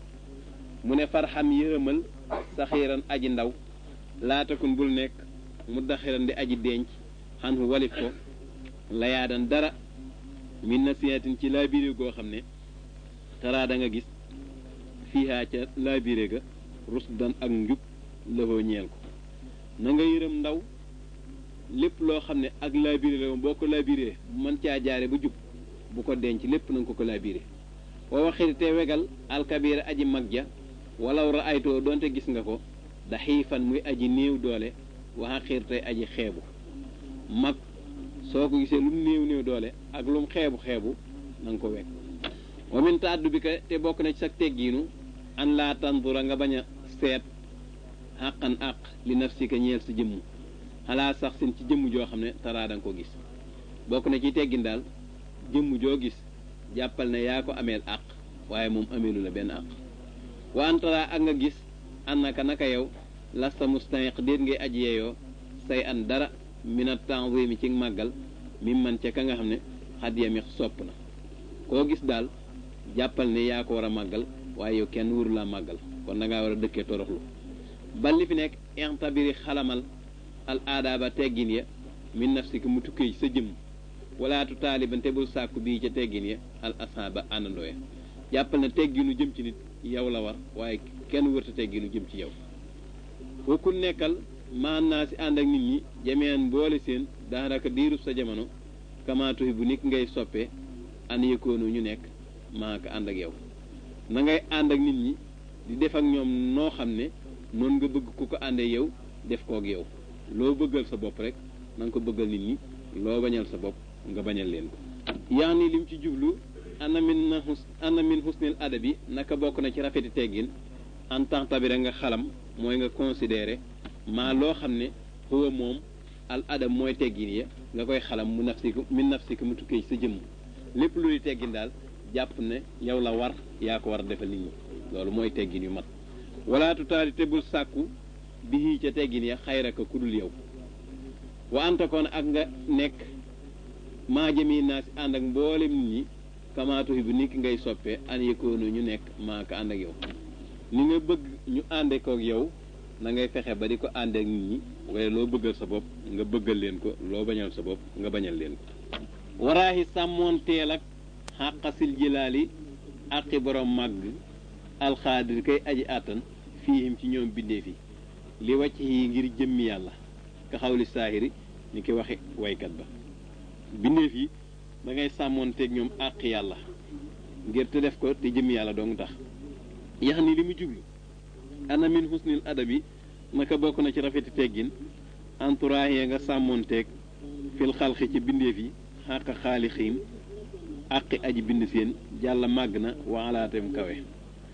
mu ne farxam yërëmal saxiiran aji ndaw laa takun bul nekk mu daxiran di aji denc xanhu walif ko layaadan dara min nasihatin ci laabiré goo xam ne taraa da nga gis fiihaa ca laabiré ga rusdan ak njub lëfoo ñeel ko na nga yërëm ndaw lépp loo xam ne ak laabiré la boo ko laabiré man caa jaare ba jub bu ko denc lépp na nga ko ko laabiré Wa waxir te wegal alkabiira aji mag ja walaw raaytoo doonte gis nga ko daxiifan muy aji néew doole wa xaqiir tey aji xeebu mag soo ko gisee lum néew néew doole ak lum xeebu xeebu na nga ko weg wa min tàddu bi ka te bokk na ci sag teggiinu an laa tandura nga bañ a seet xàqan àq li nafsika ñeel sa jëmm xalaa sax sin ci jëmm joo xam ne taraa da nga ko gis bokk na ci teggin daal jëmm joo gis jàppal ne yaa ko ameel àq waaye moom ameelu la benn àq wa antara ak nga gis annaka naka yow lasta mustaniq déet ngay aji yeeyoo say an dara mina tanzimi ci màggal mi man ca ka nga xam ne xad yamix sopp na koo gis daal jàppal ne yaa ko war a màggal waaye yow kenn wuru laa màggal kon da ngaa war a dëkkee toroxlu bal li fi nekk intabiri xalamal al aadaaba teggin ya min nafsika mu tukkee ci sa jëmm walaatu taaliban te bul sàkku bii ca teggin ya al asaba àndandoo ya jàppal na tegginu jëm ci nit yow la war waaye kenn wërta tegginu jëm ci yow wakkul nekkal maan naa si ànd ak nit ñi jameen boole seen daanaka diirub sa jamono kamaatuhi bu nit ngay soppee an yëkkoonu ñu nekk maaka ànd ak yow na ngay ànd ak nit ñi di def ak ñoom noo xam ne noonu nga bëgg ku ko àndee yow def koog yow Loo bëggal sa bopp rekk na nga ko bëggal nit ñi, loo bañal sa bopp nga bañal leen ko. Ya'nii li mu ci jublu, anna min na hus anna min husnil adabi naka bokk na ci rafeti teggin an ta'tabira nga xalam mooy nga considérer maa loo xam ne huwa moom al adab mooy teggin ya nga koy xalam mu nafsika min nafsika mu tukkee ci sa jëmm lépp lu di teggin daal jàpp ne yow la war yaa ko war a defal nit ñi loolu mooy teggin yu mat wala tutaali te bul sàkku bihi ca teggin ya xayraka ku dul yow wa anta kon ak nga nekk maa jëmi naa si ànd ak mboolem nit ñi kama tuhibbu ni ki ngay soppe an yëkkoonu ñu nekk maa ka ànd ak yow ni nga bëgg ñu ànde kook yow na ngay fexe ba di ko ànd ak nit ñi waaye loo bëggal sa bopp nga bëggal leen ko loo bañal sa bopp nga bañal leen ko waraaxi sàmmoonteel ak xàqasil jilaali àqi borom màgg alxaadir kay aji àttan fiihim ci ñoom bindéef yi li wàcc yi ngir jëmmi yàlla ka xawli saahiri ni ki waxe waykat ba bindéef yi da ngay sàmmoon teeg ñoom àq yàlla ngir te def ko te jëmmi yàlla dong tax yax ni li mu jublu ana min husnil adabi naka bokk na ci rafeti teggin entourage nga sàmmoon teeg fil xalxi ci bindéef yi xàq xaali xiim àqi aji bind seen jàlla màgg na waalaateem kawe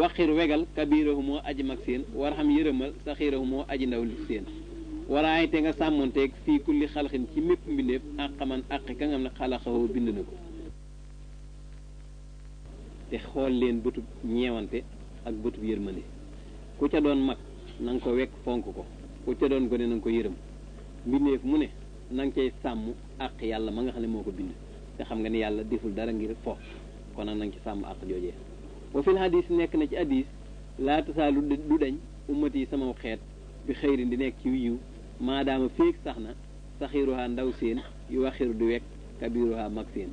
Waxxir wegal kabiirahumoo aji mag seen warham yërëmal saxiirahumoo aji ndaw li seen waraay te nga sàmmonteeg fii kulli xalxin ci mépp mbindeef àq man àq ka nga xam ne xalaxahoo bind na ko te xool leen bëtub ñeewante ak bëtub yërmande ku ca doon mag na nga ko wekk fonk ko ku ca doon gone na nga ko yërëm mbindeef mu ne na nga cay sàmm àq yàlla ma nga xam ne moo ko bind te xam nga ne yàlla deful dara ngir fo kon nag na nga ci sàmm àq joojee wa fil hadis nekk na ci hadis laa tasaalu du dañ ummat yi samaw xeet bi xëyrin di nekk ci yiw maadaama féeg sax na saxiruha ndaw seen yu waxiru di wekk kabiruha mag seen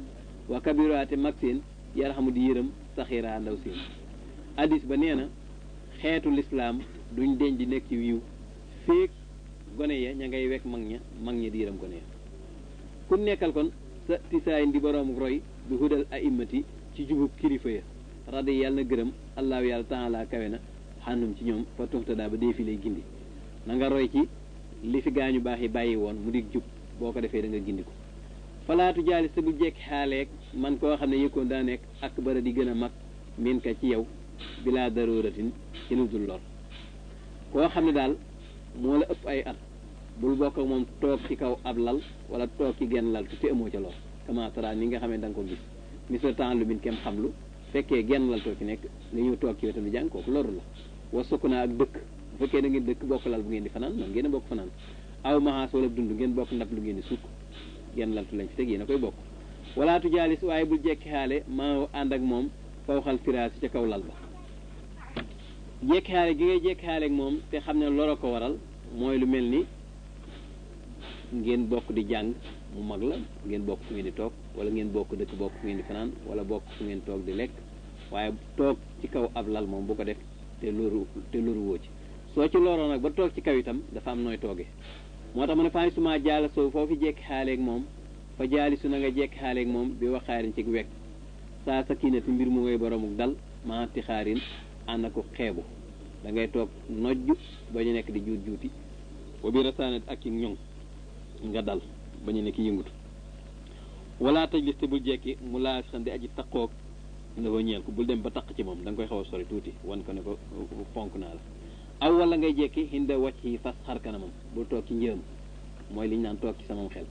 wa kabiruha te mag seen yarxamu di yërëm saxiruha ndaw seen hadis ba nee na xeetu lislaam duñ deñ di nekk ci yiw féeg gone ya ña ngay wekk mag ña mag ña di yërëm gone ya ku nekkal kon sa tisaayin di boroom roy bi hudal aimati ci jubub kilifa ya radi yàlla na gërëm allaahu yàlla taala kawe na xànnum ci ñoom fa tuxtadaa ba dee fi lay gindi na nga roy ci li fi gaañu baax yi bàyyi woon mu dig jub boo ko defee da nga gindi ko falaatu jaalis te bu jekk xaaleeg man koo xam ne yëkkoon daa nekk ak bara di gën a mag min ka ci yow bilaa daruratin ci lu dul lor koo xam ne daal moo la ëpp ay at bul bokk ak moom toog ci kaw ab lal wala toog ci genn lal te amoo ca lor kama tara ni nga xam ne da nga ko gis misla taallumin kem xam lu fekkee genn lal too fi nekk nga ñëw toog ci wetam di jàng kooku loru la wa sukk naa ak dëkk bu fekkee da ngeen dëkk bokk lal bu ngeen di fanaan man ngeen a bokk fanaan aw maas wala dund ngeen bokk ndab lu ngeen di sukk genn laltu lañ fi teg yéen a koy bokk walaatu jaalis waaye bul jekki xaale maa ànd ak moom faw xal firaasi ca kaw lal ba jekki xaale gi ngay jekki xaale ak moom te xam ne loro ko waral mooy lu mel ni ngeen bokk di jàng mu mag la ngeen bokk fu ngeen di toog wala ngeen bokk dëkk bokk fu ngeen di fanaan wala bokk fu ngeen toog di lekk waaye toog ci kaw ab lal moom bu ko def te loru te loru woo ci soo ci loroo nag ba toog ci kaw itam dafa am nooy toogee moo tax mu ne faay suma jaala soo foofu jekki xaaleeg moom fa jaali su na nga jekki xaaleeg moom bi waxaarin ci wekk saa sakinati mbir mu ngay boromuk dal maati xaarin ànd ko xeebu da ngay toog nojj ba ñu nekk di juut juuti wa bi rasaanat ak ci ñoŋ nga dal ba ñu nekk yëngutu wala tajlis te bul jekki mu laa xam di aji taqoog la ko ñeel ko bul dem ba taq ci moom da nga koy xaw a sori tuuti wan ko ne ko fonk naa la aw wala ngay jekki hinda wàcc yi fas xar kanamam bul toog ci njëm mooy li ñu naan toog ci sama xel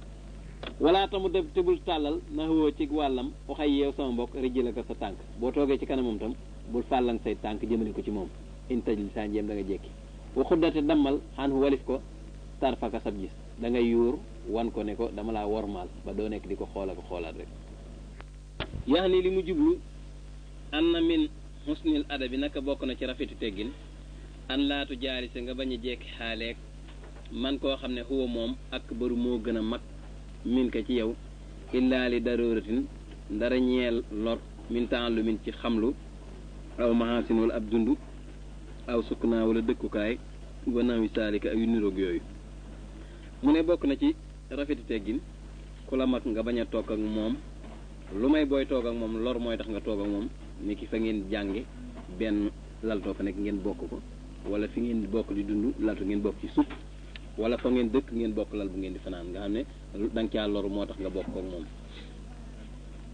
wala tamu def te bul tàllal na woo ci wàllam waxay yeew sama mbokk rijji la ko sa tànk boo toogee ci kanamam tam bul fàllan say tànk jëmale ko ci moom in tajlis saa njéem da nga jekki waxuddate dammal xaan hu walif ko tarfaka sab gis da ngay yuur wan ko ne ko dama laa wormaal ba doo nekk di ko xool ak xoolaat rek yax ni li mu jublu an na min xusnil adabi naka bokk na ci rafetu teggin an laatu jaari sa nga bañ a jekki xaaleeg man koo xam ne huwa moom ak baru moo gën a mag min ka ci yow illaa li daruratin ndara ñeel lor min taallu min ci xamlu aw mahasin wala ab dund aw sukk naa wala dëkkukaay wa nawi saalika ay niroog yooyu Mu ne bokk na ci rafeti teggin ku la mag nga bañ a toog ak moom lu may booy toog ak moom lor mooy tax nga toog ak moom ni ki fa ngeen jànge benn laltoo fa nekk ngeen bokk ko wala fi ngeen bokk di dund laltu ngeen bokk ci suuf wala fa ngeen dëkk ngeen bokk lal bu ngeen di fanaan nga xam ne da nga caa loru moo tax nga bokk ko ak moom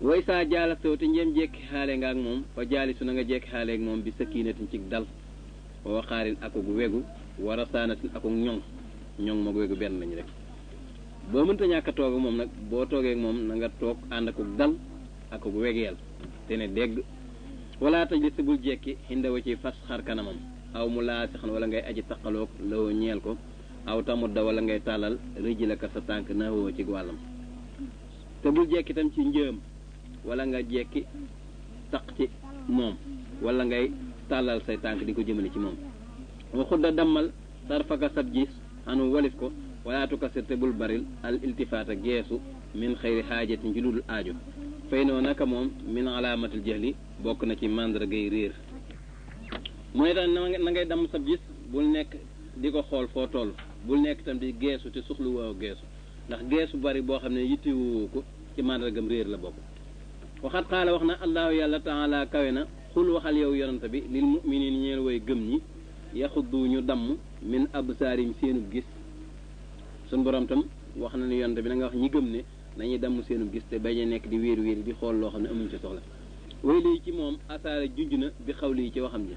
way saa jaalastoo te njéem jekki xaale nga ak moom fa jaalisu na nga jekki xaale ak moom bi sakinatin ci dal wa waqaarin akuk wegu wa rasaanatin akuk ñoŋ ñoŋ moog wegu benn lañu rek boo mënta ñàkk a toog ak moom nag boo toogee ak moom na nga toog ànd akuk dal akuk wegeel te ne dégg wala taj li sibul jekki xindawa ci fas xar kanamam aw mu laa si xan wala ngay aji taqaloog lawoo ñeel ko aw tamut da wala ngay tàllal rëjji la ka sa tànk naawoo ci wàllam te bul jekki tam ci njëam wala nga jekki taq ci moom wala ngay tàllal say tànk di ko jëmale ci moom wa xudda dammal tarfaka sab gis xanu walif ko wala tukasir te bul baril al iltifaata geesu min xëyri xaajatin ci lu dul aajo fay noo naka moom min alaamatil jahli bokk na ci màndargay réer mu ne tam na ngay damm sab gis bul nekk di ko xool foo toll bul nekk tam di geesu te suxlu woo geesu ndax geesu bari boo xam ne yittewoo ko ci màndargam réer la bokk waxat xaala wax na allahu yàlla taala kawe na xul waxal yow yonent bi lil muminin ñeel way gëm ñi yaxuddu ñu damm min absaarim seenub gis suñ borom tam wax na ne yonent bi na nga wax ñi gëm ne nañuy damm seenub gis te bañ a nekk di wéer wéer di xool loo xam ne amuñ ci soxla way lay ci moom asaara junj na bi xawli yi ci waxam ja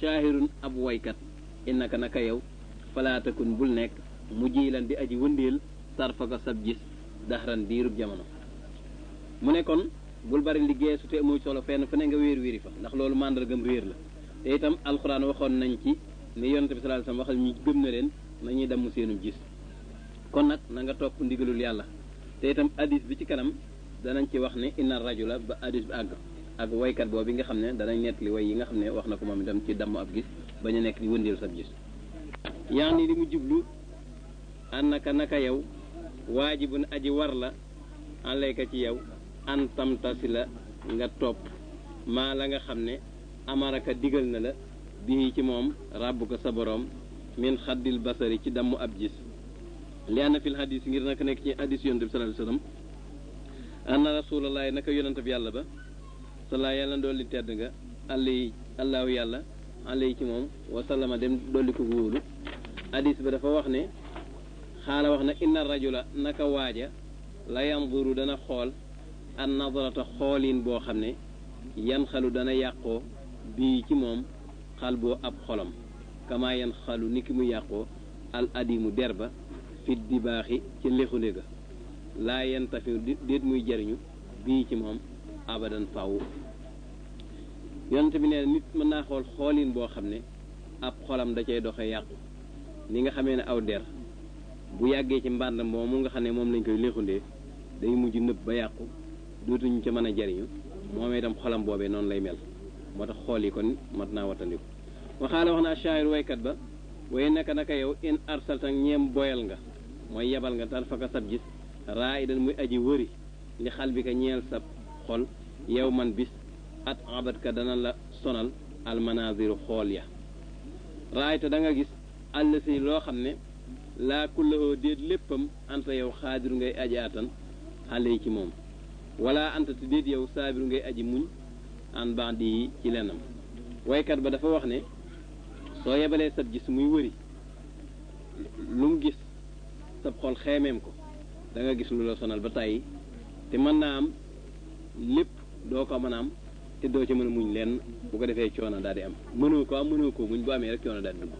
shaahirun ab woykat innaka naka yow falaa takun bul nekk mu jiilan di aji wëndeel tarfaka sab gis daxran diirub jamono mu ne kon bul bari liggéey su te amoo solo fenn fu ne nga wéer wéeri fa ndax loolu màndargam réer la te itam alxuraan waxoon nañ ci ne yonent bi sallallahu alayhi wasallam waxal ñu gëm na leen nañuy damm seenu gis kon nag na nga topp ndigalul yàlla te itam hadis bi ci kanam danañ ci wax ne inna rajula ba hadis bi àgg ak waykat boobu nga xam ne danañ nett li way yi nga xam ne wax na ko moom itam ci damm ab gis bañ a nekk di wëndeel sab gis yaa ni li mu jublu annaka naka yow waajibun aji war la alayka ci yow an tamtasi la nga topp maa la nga xam ne amaraka digal na la bii ci moom ràbb ko sa boroom min xaddil basari ci damm ab gis li anna fil hadis ngir naka nekk ci hadis yonent bi sallallahu alayhi wasallam anna rasulallahi naka yonent bi yàlla ba sala yàlla dolli tedd nga àlli allahu yàlla àlli ci moom wasallama dem dolli ko wóolu hadis ba dafa wax ne xaala wax na inna rajula naka waaja la yanduru dana xool an nadarata xoolin boo xam ne yan xalu dana yàqoo bii ci moom xal boo ab xolam kama yan xalu ni ki mu yàqoo al adimu der ba fit di baaxi ci lexule ga laa yen tafi déet muy jariñu bii ci moom abadan fàww yonent bi nee nit mën naa xool xoolin boo xam ne ab xolam da cay doxe yàqu ni nga xamee ne aw der bu yàggee ci mbànd moomu nga xam ne moom lañ koy léexundee day mujj nëb ba yàqu dootuñu ca mën a jariñu moom itam xolam boobee noonu lay mel moo tax xool yi kon mat naa wattandiku waxaala wax na ashaayiru waykat ba Wa innaka naka yaw in arsalta ñeem boyal nga mooy yebal nga tarfaka sab gis raaidan muy aji wëri li xalbika ñeel sab xol yawman bis at abatka dana la sonal al manaaziru xool ya raayta da nga gis àll si loo xam ne laa kullahoo déet léppam anta yow xaadiru ngay aji atan xale yi ci moom wala anta te déet yow saabiru ngay aji muñ an baax di ci lennam waykat ba dafa wax ne soo yebalee sab gis muy wëri lu mu gis sab xol xeemeem ko da nga gis lu la sonal ba tàyyi te mën naa am lépp doo ko mën a am te doo ci mën a muñ lenn bu ko defee coono daal di am mënoo ko am mënoo ko muñ bu amee rek coono daal di dugg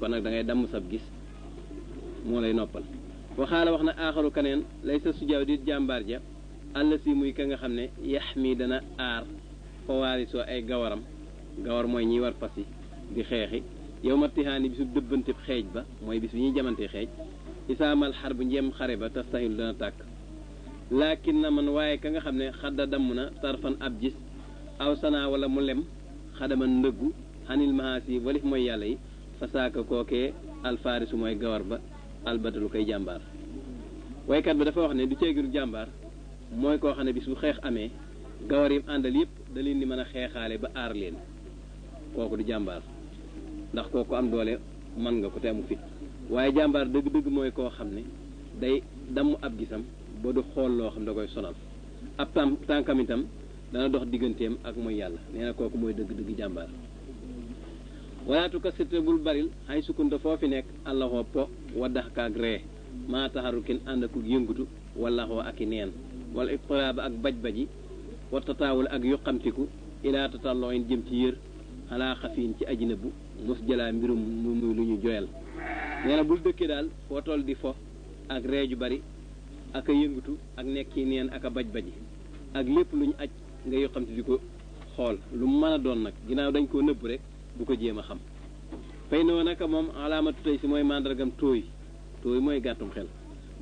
kon nag da ngay damm sab gis moo lay noppal waxaala wax na aaxaru kaneen lay sa sujaaw di jàmbaar ja àll si muy ka nga xam ne yax mi dana aar fawaari soo ay gawaram gawar mooy ñiy war fas yi di xeexi yow ma tihaani bisu dëbbanteb xeej ba mooy bis bi ñuy jamante xeej isaamal xar bu njeem xare ba tas taxilu dana tàkk laakin na man waaye ka nga xam ne xadda damm na tarfan ab gis aw sanaa wala mu lem xadama ndëggu xanil mahaas yi walif mooy yàlla yi fasaaka kookee alfaarisu mooy gawar ba albatalu koy jàmbaar waykat ba dafa wax ne du ceegiru jàmbaar mooy koo xam ne bis bu xeex amee gawar yim àndal yëpp da leen di mën a xeexaale ba aar leen kooku di jàmbaar ndax kooku am doole man nga ko te amu fit waaye jàmbaar dëgg-dëgg mooy koo xam ne day damm ab gisam ba du xool loo xam da koy sonal ab tam tànkam itam dana dox digganteem ak mooy yàlla nee na kooku mooy dëgg-dëgg jàmbaar walaatu kasirte bul baril xay sukkunte foo fi nekk allahoo po waddax kaag ree maa taxarukin ànd akuk yëngutu walaxoo ak i neen wala iqtiraaba ak baj-baji wa tataawul ak yu xamtiku ilaa tatalloin jëm ci yër xalaa xafiin ci aji nëbbu mos jëlaa mbirum mu muy lu ñu joyal nee na bul dëkkee daal foo toll di fo ak ree ju bari ak a yëngatu ak nekki neen ak a baj-baji ak lépp lu ñu aj nga yu xamti di ko xool lu mu mën a doon nag ginnaaw dañ koo nëbb rek bu ko jéem a xam fay noo naka moom alaamatu tey si mooy màndargam tooy Tooy mooy gàttum xel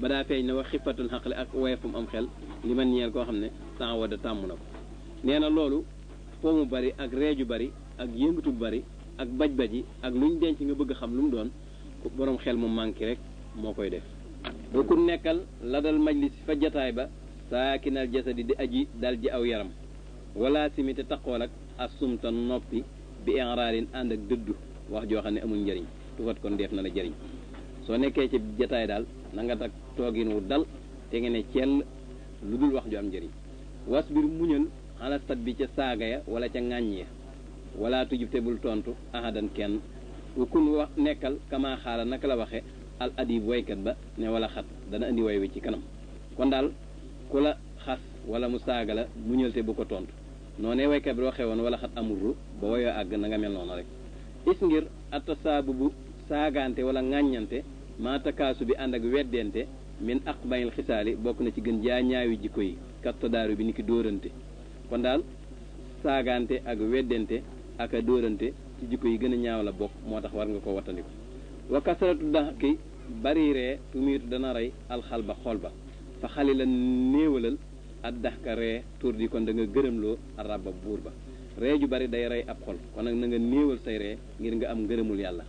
ba daa feeñ na wa xifatul xaqli ak woyefum am xel li man ñeel koo xam ne temps wada tàmm na ko nee na loolu po mu bari ak reeju bari ak yëngatu bu bari ak baj-baji ak luñ denc nga bëgg xam lu mu doon ku boroom xel mu manqué rek moo koy def ba ku nekkal la dal majlis fa jataay ba saakinal jasadi di aji dal ji aw yaram wala simi te taqool ak asumta noppi bi inraarin ànd ak dëddu wax joo xam ne amul njariñ tufat kon def na la jariñ soo nekkee ci jataay daal na nga tak toogin wu dal te nga ne cell lu dul wax ju am njariñ was bir muñal ala sat bi ca saaga ya wala ca ŋàññ ya wala tujub te bul tontu ahadan kenn wa kun wax nekkal kama xaala naka la waxe al adib waykat ba ne wala xat dana indi way wi ci kanam kon daal ku la xas wala mu saaga la muñal te bu ko tontu Noonee waykat bi waxe woon wala xat amurru ba way wa àgg na nga mel noona rekk is ngir a tasaabubu saagaante wala ŋàññante maa takaasubi ànd ak weddeente min aqbail xisaali bokk na ci gën jaa ñaawi jikko yi kat tadaarubi niki dóorante kon daal saagaante ak weddeente ak a dóorante ci jikko yi gën a ñaaw la bokk moo tax war nga ko wattandiku wa kasaratu daxki bari ree tumiitu dana rey alxal ba xool ba fa xali la néewalal ad dahka ree turdi kon da nga gërëmloo ar rabba buur ba ree ju bari day rey ab xol kon nag na nga néewal say ree ngir nga am ngërëmul yàlla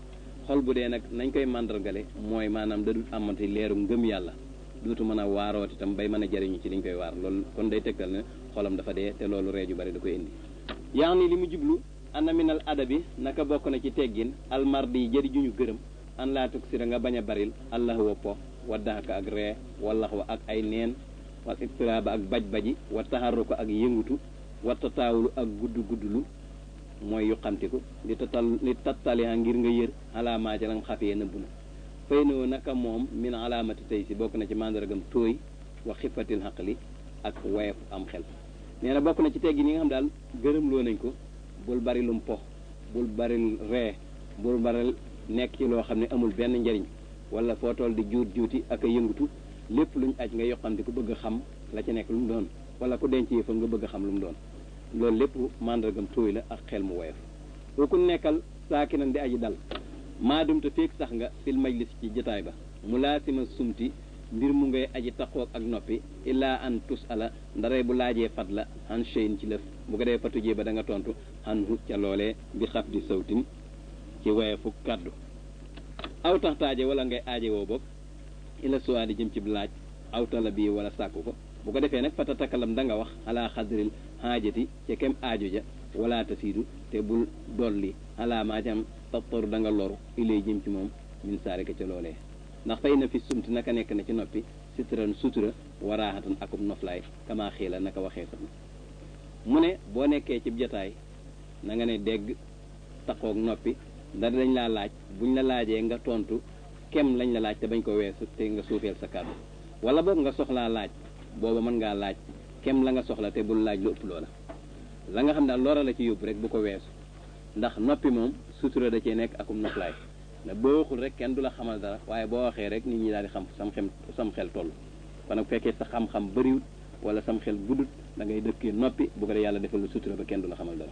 xol bu dee nag nañ koy màndargale mooy maanaam da dul amati leeru ngëm yàlla dootu mën a waarooti itam bay mën a jariñu ci liñ koy waar loolu kon day tegtal ne xolam dafa dee te loolu ree ju bari da koy indi yaa ni li mu jublu ana minal adabi naka bokk na ci teggin almardi jëri ju ñu gërëm an laa tuksira nga bañ a baril allahu wa po wa daxaka ak ree wallax wa ak ay neen wal ittiraaba ak baj-baji wa taxarruka ak yëngutu wa tataawulu ak gudd guddlu mooy yuqamtiku li tatal li tattaliha ngir nga yër alaamaa ci la nga xafee nëbbu na fay noo naka moom min alaamati tey si bokk na ci mandargam tooy wa xifatil xaqli ak wayef am xel nee na bokk na ci teggi ni nga xam daal gërëm loo nañ ko bul bari lum pox bul bari ree bul bari nekk ci loo xam ne amul benn njariñ wala foo toll di juut juuti ak a yëngutu lépp luñ aj nga yoqamti ku bëgg xam la ci nekk lu mu doon wala ku denc yëfam nga bëgg xam lu mu doon loolu lépp màndargam tooy la ak xel mu woyof wa ku nekkal saakinan di aji dal maa dumta féeg sax nga fil majlis ci jotaay ba mu laasima sumti mbir mu ngay aji taqoog ak noppi illaa an tus ala ndaray bu laajee fat la han cheyin ci lëf bu ko dee fatujee ba da nga tontu han hu ca loolee bi xaf di sawtin ci woyofu kàddu aw tax taaje wala ngay aaje woo bopp ila suwaali jëm cib laaj aw tala bii wala sàkku ko bu ko defee nag fa tatakalam da nga wax ala xadril xaajati ca kem aajo ja wala tasiidu te bul dolli ala maa jam tattaru da nga loru ilay jëm ci moom min saalika ca loolee ndax fay na fi sumti naka nekk na ci noppi sitran sutura waraaxatan akub noflaay kamaa xiila naka waxee sax mu ne boo nekkee cib jotaay na nga ne dégg taqoog noppi dara dañ laa laaj buñ la laajee nga tontu kem lañ la laaj te bañ ko weesu te nga suufeel sa kàddu wala boog nga soxlaa laaj booba mën ngaa laaj kem la nga soxla te bul laaj lu ëpp loola la nga xam daal loola la ci yóbbu rek bu ko weesu ndax noppi moom sutura da cee nekk akum noflaay na boo waxul rek kenn du la xamal dara waaye boo waxee rek nit ñi daal di xam sam xem sam xel toll kon nag fekkee sa xam-xam bëriwut wala sam xel guddut da ngay dëkkee noppi bu ko dee yàlla defal lu sutura ba kenn du la xamal dara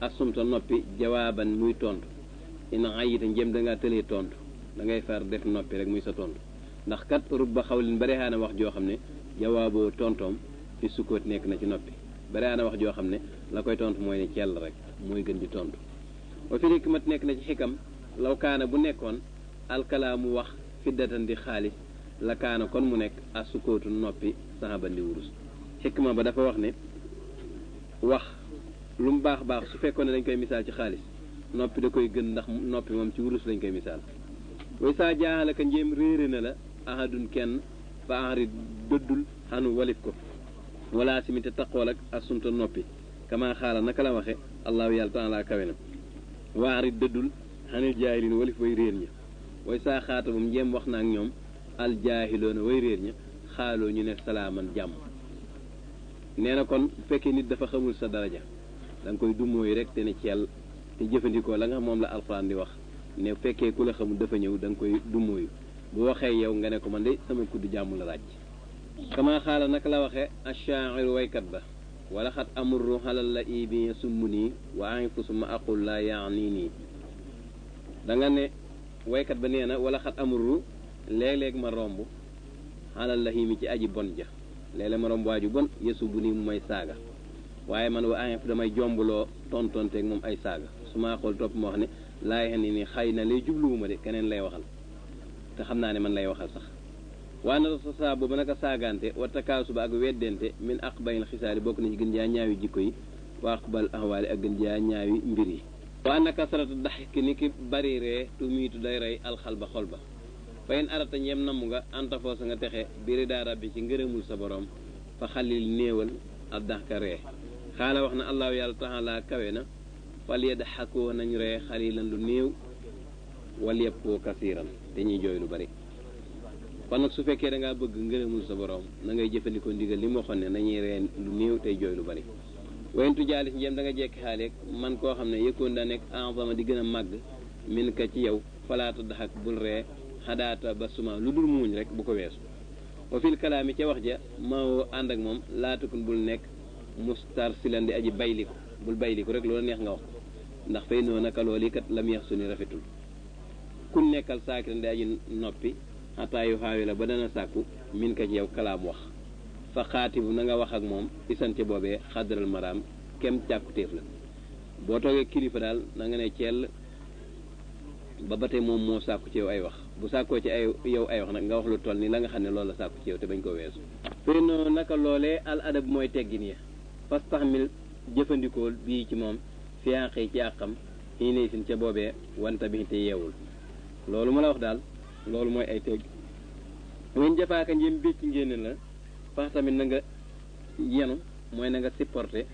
asumta noppi jawaaban muy tontu in ayita njëm da ngaa tëlee tontu da ngay far def noppi rek muy sa tontu ndax kat rubba xawlin bari xaana wax joo xam ne jawaaboo tontoom fi sukkoot nekk na ci noppi bari xaana wax joo xam ne la koy tontu mooy ne cell rek mooy gën di tontu wa fi hikmat nekk na ci xikam law kaana bu nekkoon alkalaamu wax fiddatan di xaalis la kaana kon mu nekk a sukkootu noppi saxaban di wurus xikma ba dafa wax ne wax lu mu baax baax su fekkoon ne dañ koy misaal ci xaalis noppi da koy gën ndax noppi moom ci wurus lañ koy misaal way saa jaaxale ka njéem réere na la ahadun kenn fa ahari dëddul xanu walif ko wala simi te taqool ak assunta noppi kama xaala naka la waxe allahu yàlla taala kawe na wa ahari dëddul xanil jaahilin walif way réer ña way saa xaata moom njéem wax na ak ñoom al jaahiloona way réer ña xaaloo ñu ne salaaman jàmm Nee na kon bu fekkee nit dafa xamul sa daraja da nga koy dummóoyu rek te ne ceel te jëfandikoo la nga xam moom la alxuraan di wax ne bu fekkee ku la xamul dafa ñëw da nga koy dummóoyu bu waxee yow nga ne ko man de sama kudd jàmm la ràcc kama xaala naka la waxe ashaa'iru waykat ba wala xat amurru xalal la i bi summu nii wa ahifu suma aqul la yaani nii da nga ne waykat ba nee na wala xat amurru léeg-léeg ma romb xaalal la xiimi ci aji bon ja léeg-léeg ma romb waaju bon yesu bu ni mu may saaga waaye man wa añef damay jombloo tontonteeg moom ay saaga su maa xool topp ma wax ne laay xen ni xay na lay jubluwuma de keneen lay waxal te xam naa ne man lay waxal sax waa na sa saa boobu naka saagante wa takaasu ba ak weddente min aq bayil xisaari bokk na ci gën jaa ñaawi jikko yi wa aqbal ahwaali ak gën jaa ñaawi mbir yi waa naka sarata dax ki ni ki bari ree tumiitu day rey alxal ba xol ba fa in arata njeem namm nga antafoo sa nga texe bi ridaa rabbi ci ngërëmul sa boroom fa xalil néewal ab dax ka ree xaala wax na allahu yàlla taxala kawe na fal yedd xakoo nañ ree xalilan lu néew wal yëpp koo kasiiran dañuy jooy lu bari kon nag su fekkee da ngaa bëgg ngërëmul sa boroom na ngay jëfandikoo ndigal li mu waxoon ne nañuy ree lu néew tey jooy lu bari wayentu jaalis njeem da nga jekki xaaleeg man koo xam ne yëkkoon daa nekk enzama di gën a màgg min ka ci yow falaa tadhak bul ree xadaata ba suma lu dul muuñ rek bu ko weesu wa fil kalaami ca wax ja maawoo ànd ak moom laatakun bul nekk mustar silan di aji bayliku bul bayliku rek loola neex nga wax ndax fay noo naka loolu kat lam yeex su ni rafetul ku nekkal saakiran di aji noppi xataa yu xaawi la ba dana sàkku min ka ci yow kalaam wax fa xaatibu na nga wax ak moom isan ca boobee xaddaral maraam kem càkkutéef la boo toogee kilifa daal na nga ne ceel ba ba tey moom moo sàkku ci yow ay wax bu sàkkoo ci ay yow ay wax nag nga wax lu toll ni la nga xam ne loolu la sàkku ci yow te bañ koo weesu fay noo naka loolee al adab mooy teggin ya fas tax mil jëfandikoo bii ci moom fiyaaq yi ci àqam xii nay sin ca boobee wanta bi te yeewul loolu ma la wax daal loolu mooy ay tegg wen jafaaka njëm bécc ngénne la fax tamit na nga yenu mooy na nga supporté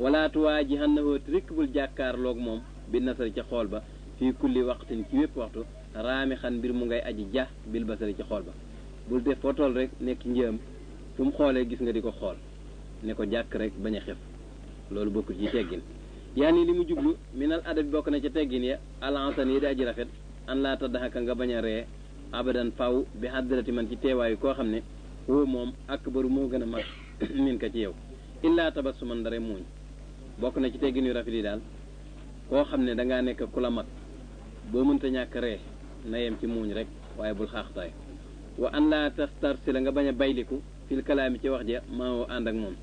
Walaa tuwaajihannahoo te rikk bul jàkkaarlook moom bin nasari ca xool ba fii kulli waqtin ci wépp waxtu raamixan mbir mu ngay aji ja bil basari ca xool ba bul def foo toll rekk nekk ci njëam fum xoolee gis nga di ko xool ne ko jàkk rekk bañ a xef loolu bokkul ci teggin yaa nii li mu jublu minal adabi bokk na ca teggin ya alansan yi di aji rafet an laa taddaxaka nga bañ a ree abadan faw bi xaddarati man ci teewaayu koo xam ne woo moom ak baru moo gën a mag min ka ci yow illaa tabassuman ndare muuñ bokk na ci teggin yu rafet yi daal koo xam ne dangaa nekk ku la mag boo mënta ñàkk ree na yem ci muuñ rek waaye bul xaaxtaay wa an laa tastar si la nga bañ a bayliku fil kalaami ci wax ja maa ànd ak moom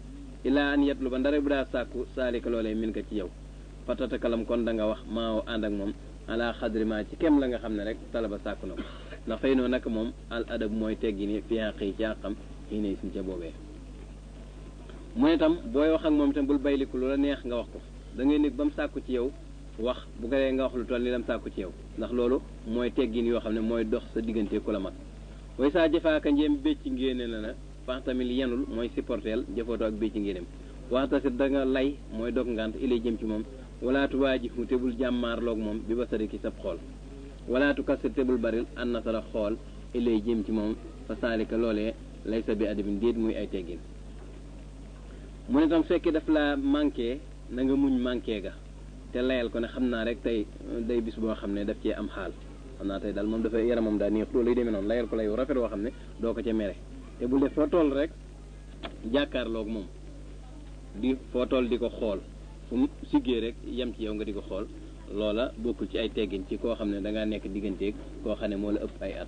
illaa an yetlu ba ndare bu daa sàkku saalika loolee min ko ci yow fatata kalam kon da nga wax maa ànd ak moom ala xadri ma ci kem la nga xam ne rek talaba sàkku na ko ndax fay noo nag moom al adab mooy teggi ni fi àq yi ci àqam xii ne isin ca boobee mooy itam booy wax ak moom itam bul bayliku lu la neex nga wax ko da ngay nekk ba mu sàkku ci yow wax bu ko dee nga wax lu toll ni lam sàkku ci yow ndax loolu mooy teggin yoo xam ne mooy dox sa diggante ku la mag way saa jëfaaka njéem bécci ngéene na na fax tamit yenul mooy supporteel jëfooto ak bécci ngéenem waxta si da nga lay mooy dog ngant ilay jëm ci moom walaatu waa ji te bul jàmmaarloog moom bi ba sari ki sab xool walaatu kasir te bul baril an na sara xool ilay jëm ci moom fa saalika loolee laysa bi adabin déet muy ay teggin mu ne tam fekkee daf la manqué na nga muñ manqué ga te layal ko ne xam naa rek tey day bis boo xam ne daf cee am xaal xam naa tey daal moom dafa yaramam daal neex loolu lay demee noonu layal ko lay rafet woo xam ne doo ko ca mere te bu def foo toll rek jàkkaarloog moom di foo toll di ko xool fu mu siggee rek yem ci yow nga di ko xool loola bokkul ci ay teggin ci koo xam ne dangaa nekk digganteeg koo xam ne moo la ëpp ay at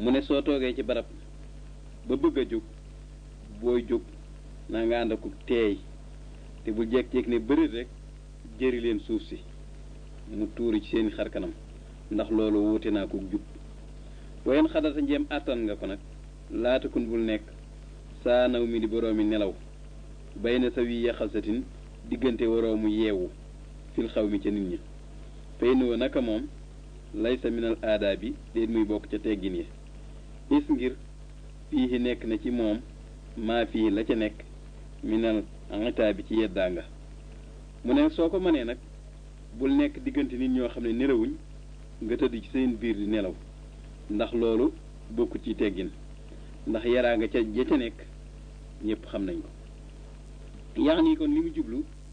mu ne soo toogee ci barab ba bëgg a jóg booy jóg na nga ànd akub teey te bul jékki-jékki ne bërit rek jëri leen suuf si mu tuuru ci seen xar kanam ndax loolu wuute naa ko jub wayen xadata njeem àttan nga ko nag laata kun bul nekk saa naw mi di boroomi nelaw bay na sa wi yaxasatin diggante waroomu yeewu fil xaw mi ca nit ñi fay noo naka moom laysa minal aadaabi déet muy bokk ca teggin ya is ngir fiihi nekk na ci moom maa fii la ca nekk minal itaabi ci yeddaa nga mu ne soo ko mënee nag bul nekk diggante nit ñoo xam ne nelawuñ nga tëdd ci seen biir di nelaw ndax loolu bokkut ci teggin ndax yaraa nga ca ja ca nekk ñëpp xam nañ ko yaa nii kon li mu jublu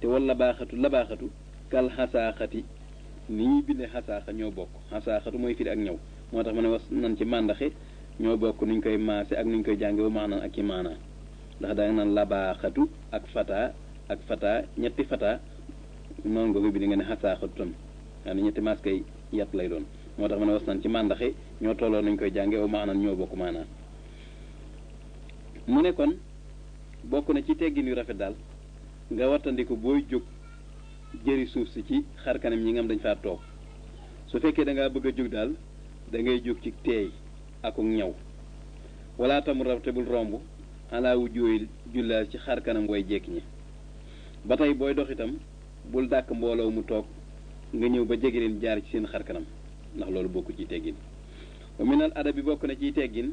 te wal labaaxatu labaaxatu kal xasaaxati ni ñuy binde xasaaxa ñoo bokk xasaaxatu mooy firi ak ñaw moo tax ma ne was nan ci màndaxe ñoo bokk nuñ koy maase ak nuñ koy jànge wa maanaan ak ci maanaa ndax da nga naan labaaxatu ak fataa ak fataa ñetti fataa noonu nga koy binde nga ne xasaaxatu tam yaa ne ñetti maas kay yat lay doon moo tax ma ne was nan ci màndaxe ñoo tolloo nuñ koy jànge wa maanaan ñoo bokk maanaa mu ne kon bokk na ci teggin yu rafet daal nga wattandiku booy jóg jëri suuf si ci xar kanam ñi nga xam dañ faa toog su fekkee da ngaa bëgg a jóg daal da ngay jóg ci teey ak ñaw wala tam raw te bul romb ala wu jooy jullaas ci xar kanam way jekk ñi ba tey booy dox itam bul dàkk mbooloo mu toog nga ñëw ba jege leen jaar ci seen xar kanam ndax loolu bokku ci teggin wa minal adabi bokk na ciy teggin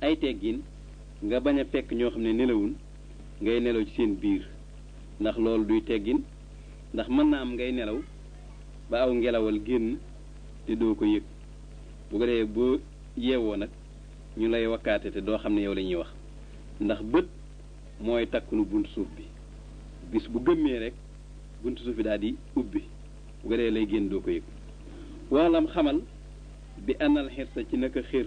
Ay teggin, Nga bañ a fekk ñoo xam ne nelawun ngay nelaw ci seen biir ndax loolu duy teggin ndax man na am ngay nelaw ba aw ngelawal génn te doo ko yëg bu ko defee boo yeewoo nag ñu lay wakkaate te doo xam ne yow la ñuy wax ndax bët mooy takkunu buntu suuf bi bis bu gëmmee rek buntu suuf bi daal di ubbi bu ko defee lay génn doo ko yëg waalam xamal bi anal xirsa ci naka xir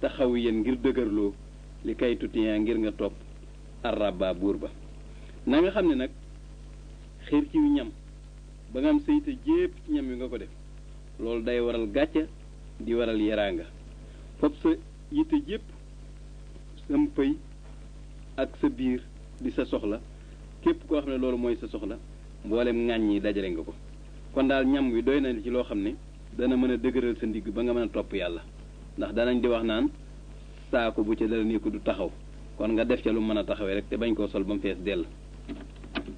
taxawiyan ngir dëgërloo li kay tutiya ngir nga topp arrabaa buur ba na nga xam ne nag xiir ci yu ñam ba nga am sa yite jépp ci ñam wi nga ko def loolu day waral gàcca di waral yeraanga fop sa yite jépp sam pëy ak sa biir di sa soxla képp koo xam ne loolu mooy sa soxla mboolem ŋàññ yi dajale nga ko kon daal ñam wi doy na ci loo xam ne dana mën a dëgëral sa ndigg ba nga mën a topp yàlla ndax danañ di wax naan saako bu ca dara nekku du taxaw kon nga def ca lu mën a taxawee rek te bañ koo sol ba mu fees dell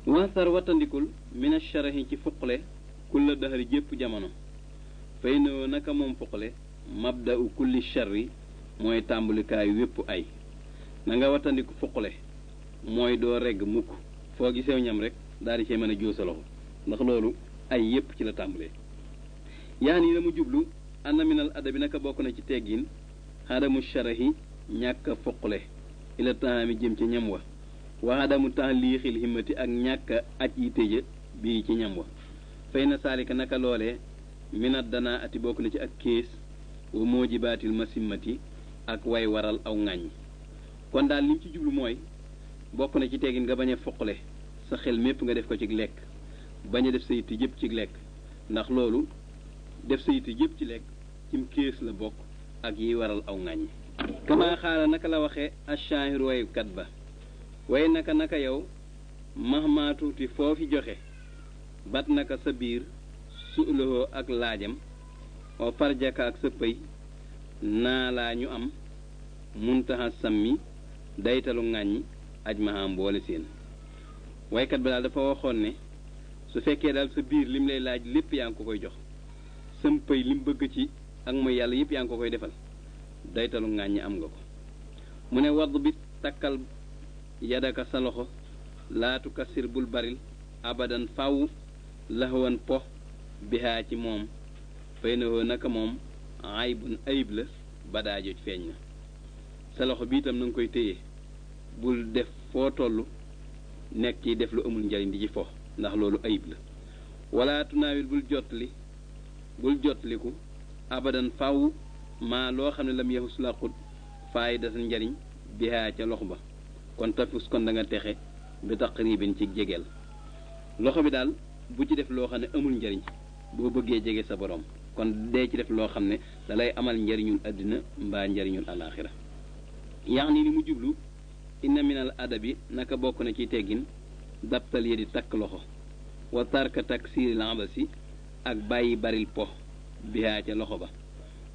wansar wattandikul mina sharahi ci fuqle kulla dahari jépp jamono fay na naka moom fuqle mabda u kulli sharri mooy tàmbalikaay wépp ay na nga wattandiku fuqle mooy doo regg mukk foo gisew ñam rek daal di cee mën a jóo sa loxo ndax loolu ay yépp ci la tàmbalee Yahni la mu jublu anna minal adabi naka bokk na ci teggiin hadamu sharahi ñàkk a fuqle ila tahaami jëm ca ñam wa wa hadamu tahliixil himmati ak ñàkk a aj yitte ja bihi ci ñam wa fa inna saalika naka loolee minad danaa ati bokk na ci ak kees wa moojibaatil masimmati ak way waral aw ŋàññ kon daal lim ci jublu mooy bokk na ci teggiin nga bañ a fuqle sa xel mépp nga def ko ci lekk Bañ a def sa yitte jépp cig lekk, ndax loolu def sa yitte jépp ci lekk cim kées la bokk ak yiy waral aw ŋàññ. Kamaa xaala naka la waxe ashaahiru waykat ba, wa innaka naka yaw mahmaa tuhti foo fi joxe batnaka sa biir su'luhu ak laajam wa farjaka ak sa pëy naalaa ñu am muntahas sammi daytalu ŋàññ ajmahaa mboole seen. Waykat ba daal dafa waxoon ne, su fekkee daal sa biir li mu lay laaj lépp yaa ngi ko koy jox, sam pëy li mu bëgg ci ag moy Yàlla yépp yaa ngi ko koy defal, daytalu ŋàññ am nga ko. Mu ne, Wadbit, takkal, yadaka, sa loxo, laa tukassir, bul baril, abadan, fàww, lahwan, po, bihaa, ci moom, fa innahoo, naka moom, aybun, ayib la, badaa, joj feeñ na. Sa loxo bii tam na nga koy téye. Bul def foo tollu nekk ciy def lu amul njariñ di ci fo ndax loolu ayib la. Walaa tunaawil bul jottli bul jottliku abadan fàww maa loo xam ne lam yahus làqut faayidatan njariñ bihaa ca loxo ba kon tafus kon danga texe bi taqribin cig jegeel loxo bi daal bu ci def loo xam ne amul njariñ boo bëggee jege sa boroom kon dee ci def loo xam ne da lay amal njariñul àddina mbaa njariñul alaaxira yax ni li mu jublu inna minal adabi naka bokk na ci teggin dabtal ya di takk loxo wa tarka taksiiril abasi ak bàyyi baril po bihaa ca loxo ba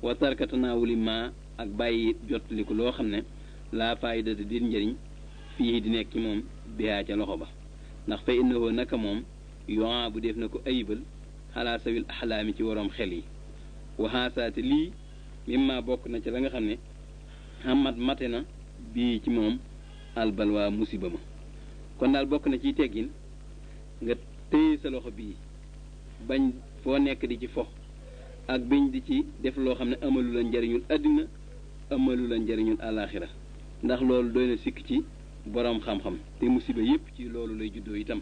wa tarka tanaawuli maa ak bàyyi jottaliku loo xam ne laa faayidata di njëriñ fii di nekk ci moom bihaa ca loxo ba ndax fa innahu naka moom yoan bu def na ko ayibal xalaa sawil axlaami ci waroom xel yi waxaasaate lii mimma bokk na ci la nga xam ne xamat mate na bii ci moom albalwaa musiba ma kon daal bokk na ciy teggin nga téye sa loxo bii bañ foo nekk di ci fo ak biñ di ci def loo xam ne amalu la njariñul àddina amalu la njariñul àllaaxira ndax loolu doy na sikk ci boroom xam-xam te musiba yépp ci loolu lay juddoo itam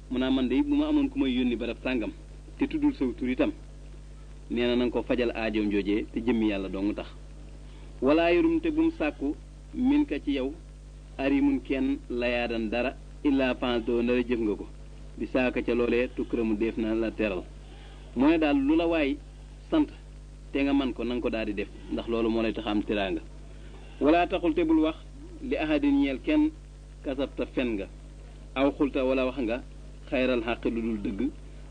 Mu naa man dey bu ma amoon ku may yónni barab sàngam te tuddul saw tur itam nee na nanga ko fajal aajoom joojee te jëmmi Yàlla doŋŋ tax wa laa yarum te bum sàkku min ka ci yaw arimun kenn layaadan dara illaa faaltoo ndare jëf nga ko bi saaka ca loolee tukramu def na la teral mu ne daal lu la waay sant te nga man ko nanga ko daal di def ndax loolu moo lay tax a am teraanga wa laa taqul te bul wax li ahadin ñeel kenn kasabta fen nga aw xulta wala wax nga xayral xàq lu dul dëgg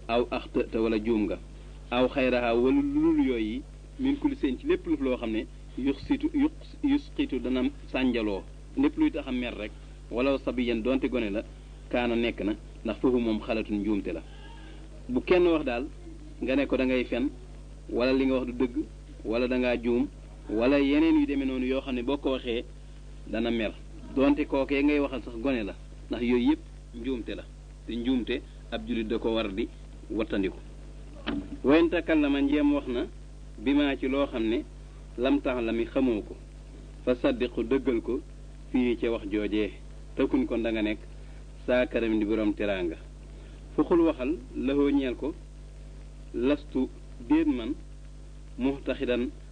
aw axta te wala juum nga aw xayraha wala lu dul yooyu min kuli seen ci lépp lu loo xam ne yuxsitu yux yusqitu dana sànjaloo lépp luy tax a mer rek wala sabiyan donte gone la kaana nekk na ndax foofu moom xalatu njuumte la bu kenn wax daal nga ne ko da ngay fen wala li nga wax du dëgg wala da ngaa juum wala yeneen yu demee noonu yoo xam ne boo ko waxee dana mer doonte kookee ngay waxal sax gone la ndax yooyu yëpp njuumte la te njuumte ab jullit da ko war di wattandiku wayen takallama njeem wax na bi maa ci loo xam ne lam tax la mi xamoo ko fa saddiqu dëggal ko fii ca wax joojee tëkkun kon da nga nekk saa karam di borom teraanga fuxul waxal laxoo ñeel ko lastu déet man muxtaxidan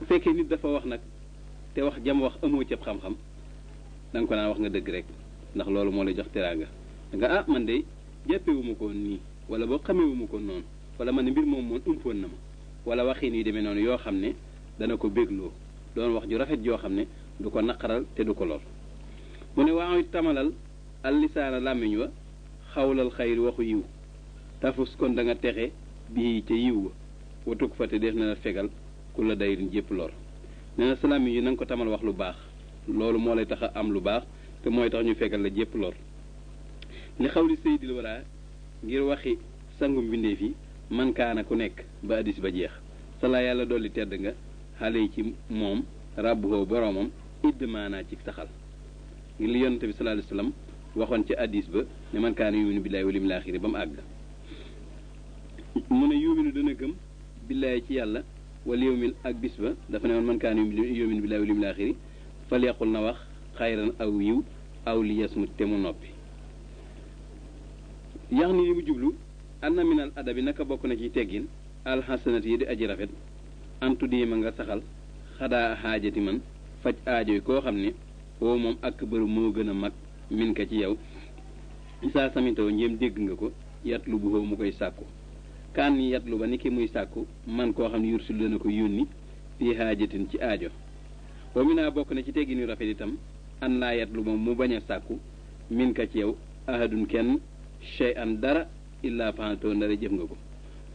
Bu fekkee nit dafa wax nag te wax jam wax amoo cëb xam-xam da nga ko naan wax nga dëgg rek ndax loolu moo lay jox teraanga da nga ah man de jàppewuma ko nii wala boo xamewuma ko noonu wala man ne mbir moom moom umpoon na ma wala waxin yu demee noonu yoo xam ne dana ko bégloo doon wax ju rafet joo xam ne du ko naqaral te du ko lor mu ne waaw it tamalal al lisaana làmmiñ wa xawlal xayri waxu yiw tafus kon da nga texe bii ca yiw wa wa tukk fa te def na la fegal ku la dayrin jépp lor nee na salaam yi na nga ko tamal wax lu baax loolu moo lay tax a am lu baax te mooy tax ñu fegal la jépp lor li xaw li sëy dil waraa ngir waxi sangu mbindeef yi man kaana ku nekk ba addis ba jeex sala yàlla dolli tedd nga xale yi ci moom rabbuhoo boroomam idd maanaa ci saxal ngir li yonante bi sallallahu alayhi wasallam waxoon ci addis ba ne man kaana yuminu billaahi wal yawmil aaxiri ba mu àgg mu ne yóominu dana gëm billaay ci yàlla wal yóomin ak bis ba dafa ne woon man kaan yóomin billaay wal yóomin laaxiri fal yaqul na wax xayran aw yiw aw li yasmut te mu noppi yax ni li mu jublu anna minal adabi naka bokk na ci teggin alxasanat yi di aji rafet antu diima nga saxal xadaa xaajati man faj aajo yi koo xam ne woo moom ak bëru moo gën a mag min ka ci yow isaa samitoo njéem dégg nga ko yatlu bu mu koy sàkku kaan ni yatlu ba ni ki muy sàkku man koo xam ne yursul dana ko yónni fii haajatin ci aajo wa mi naa bokk na ci teggin yu rafet itam an laa yatlu ba mu bañ a sàkku min ka ci yow ahadun kenn chey an dara illaa faxantoo ndara jëf nga ko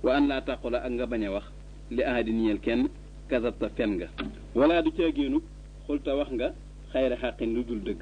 wa an laa tàqu la ak nga bañ a wax li ahadin ñeel kenn kasabta fen nga wala du caa génnu xulta wax nga xayra xàqin lu dul dëgg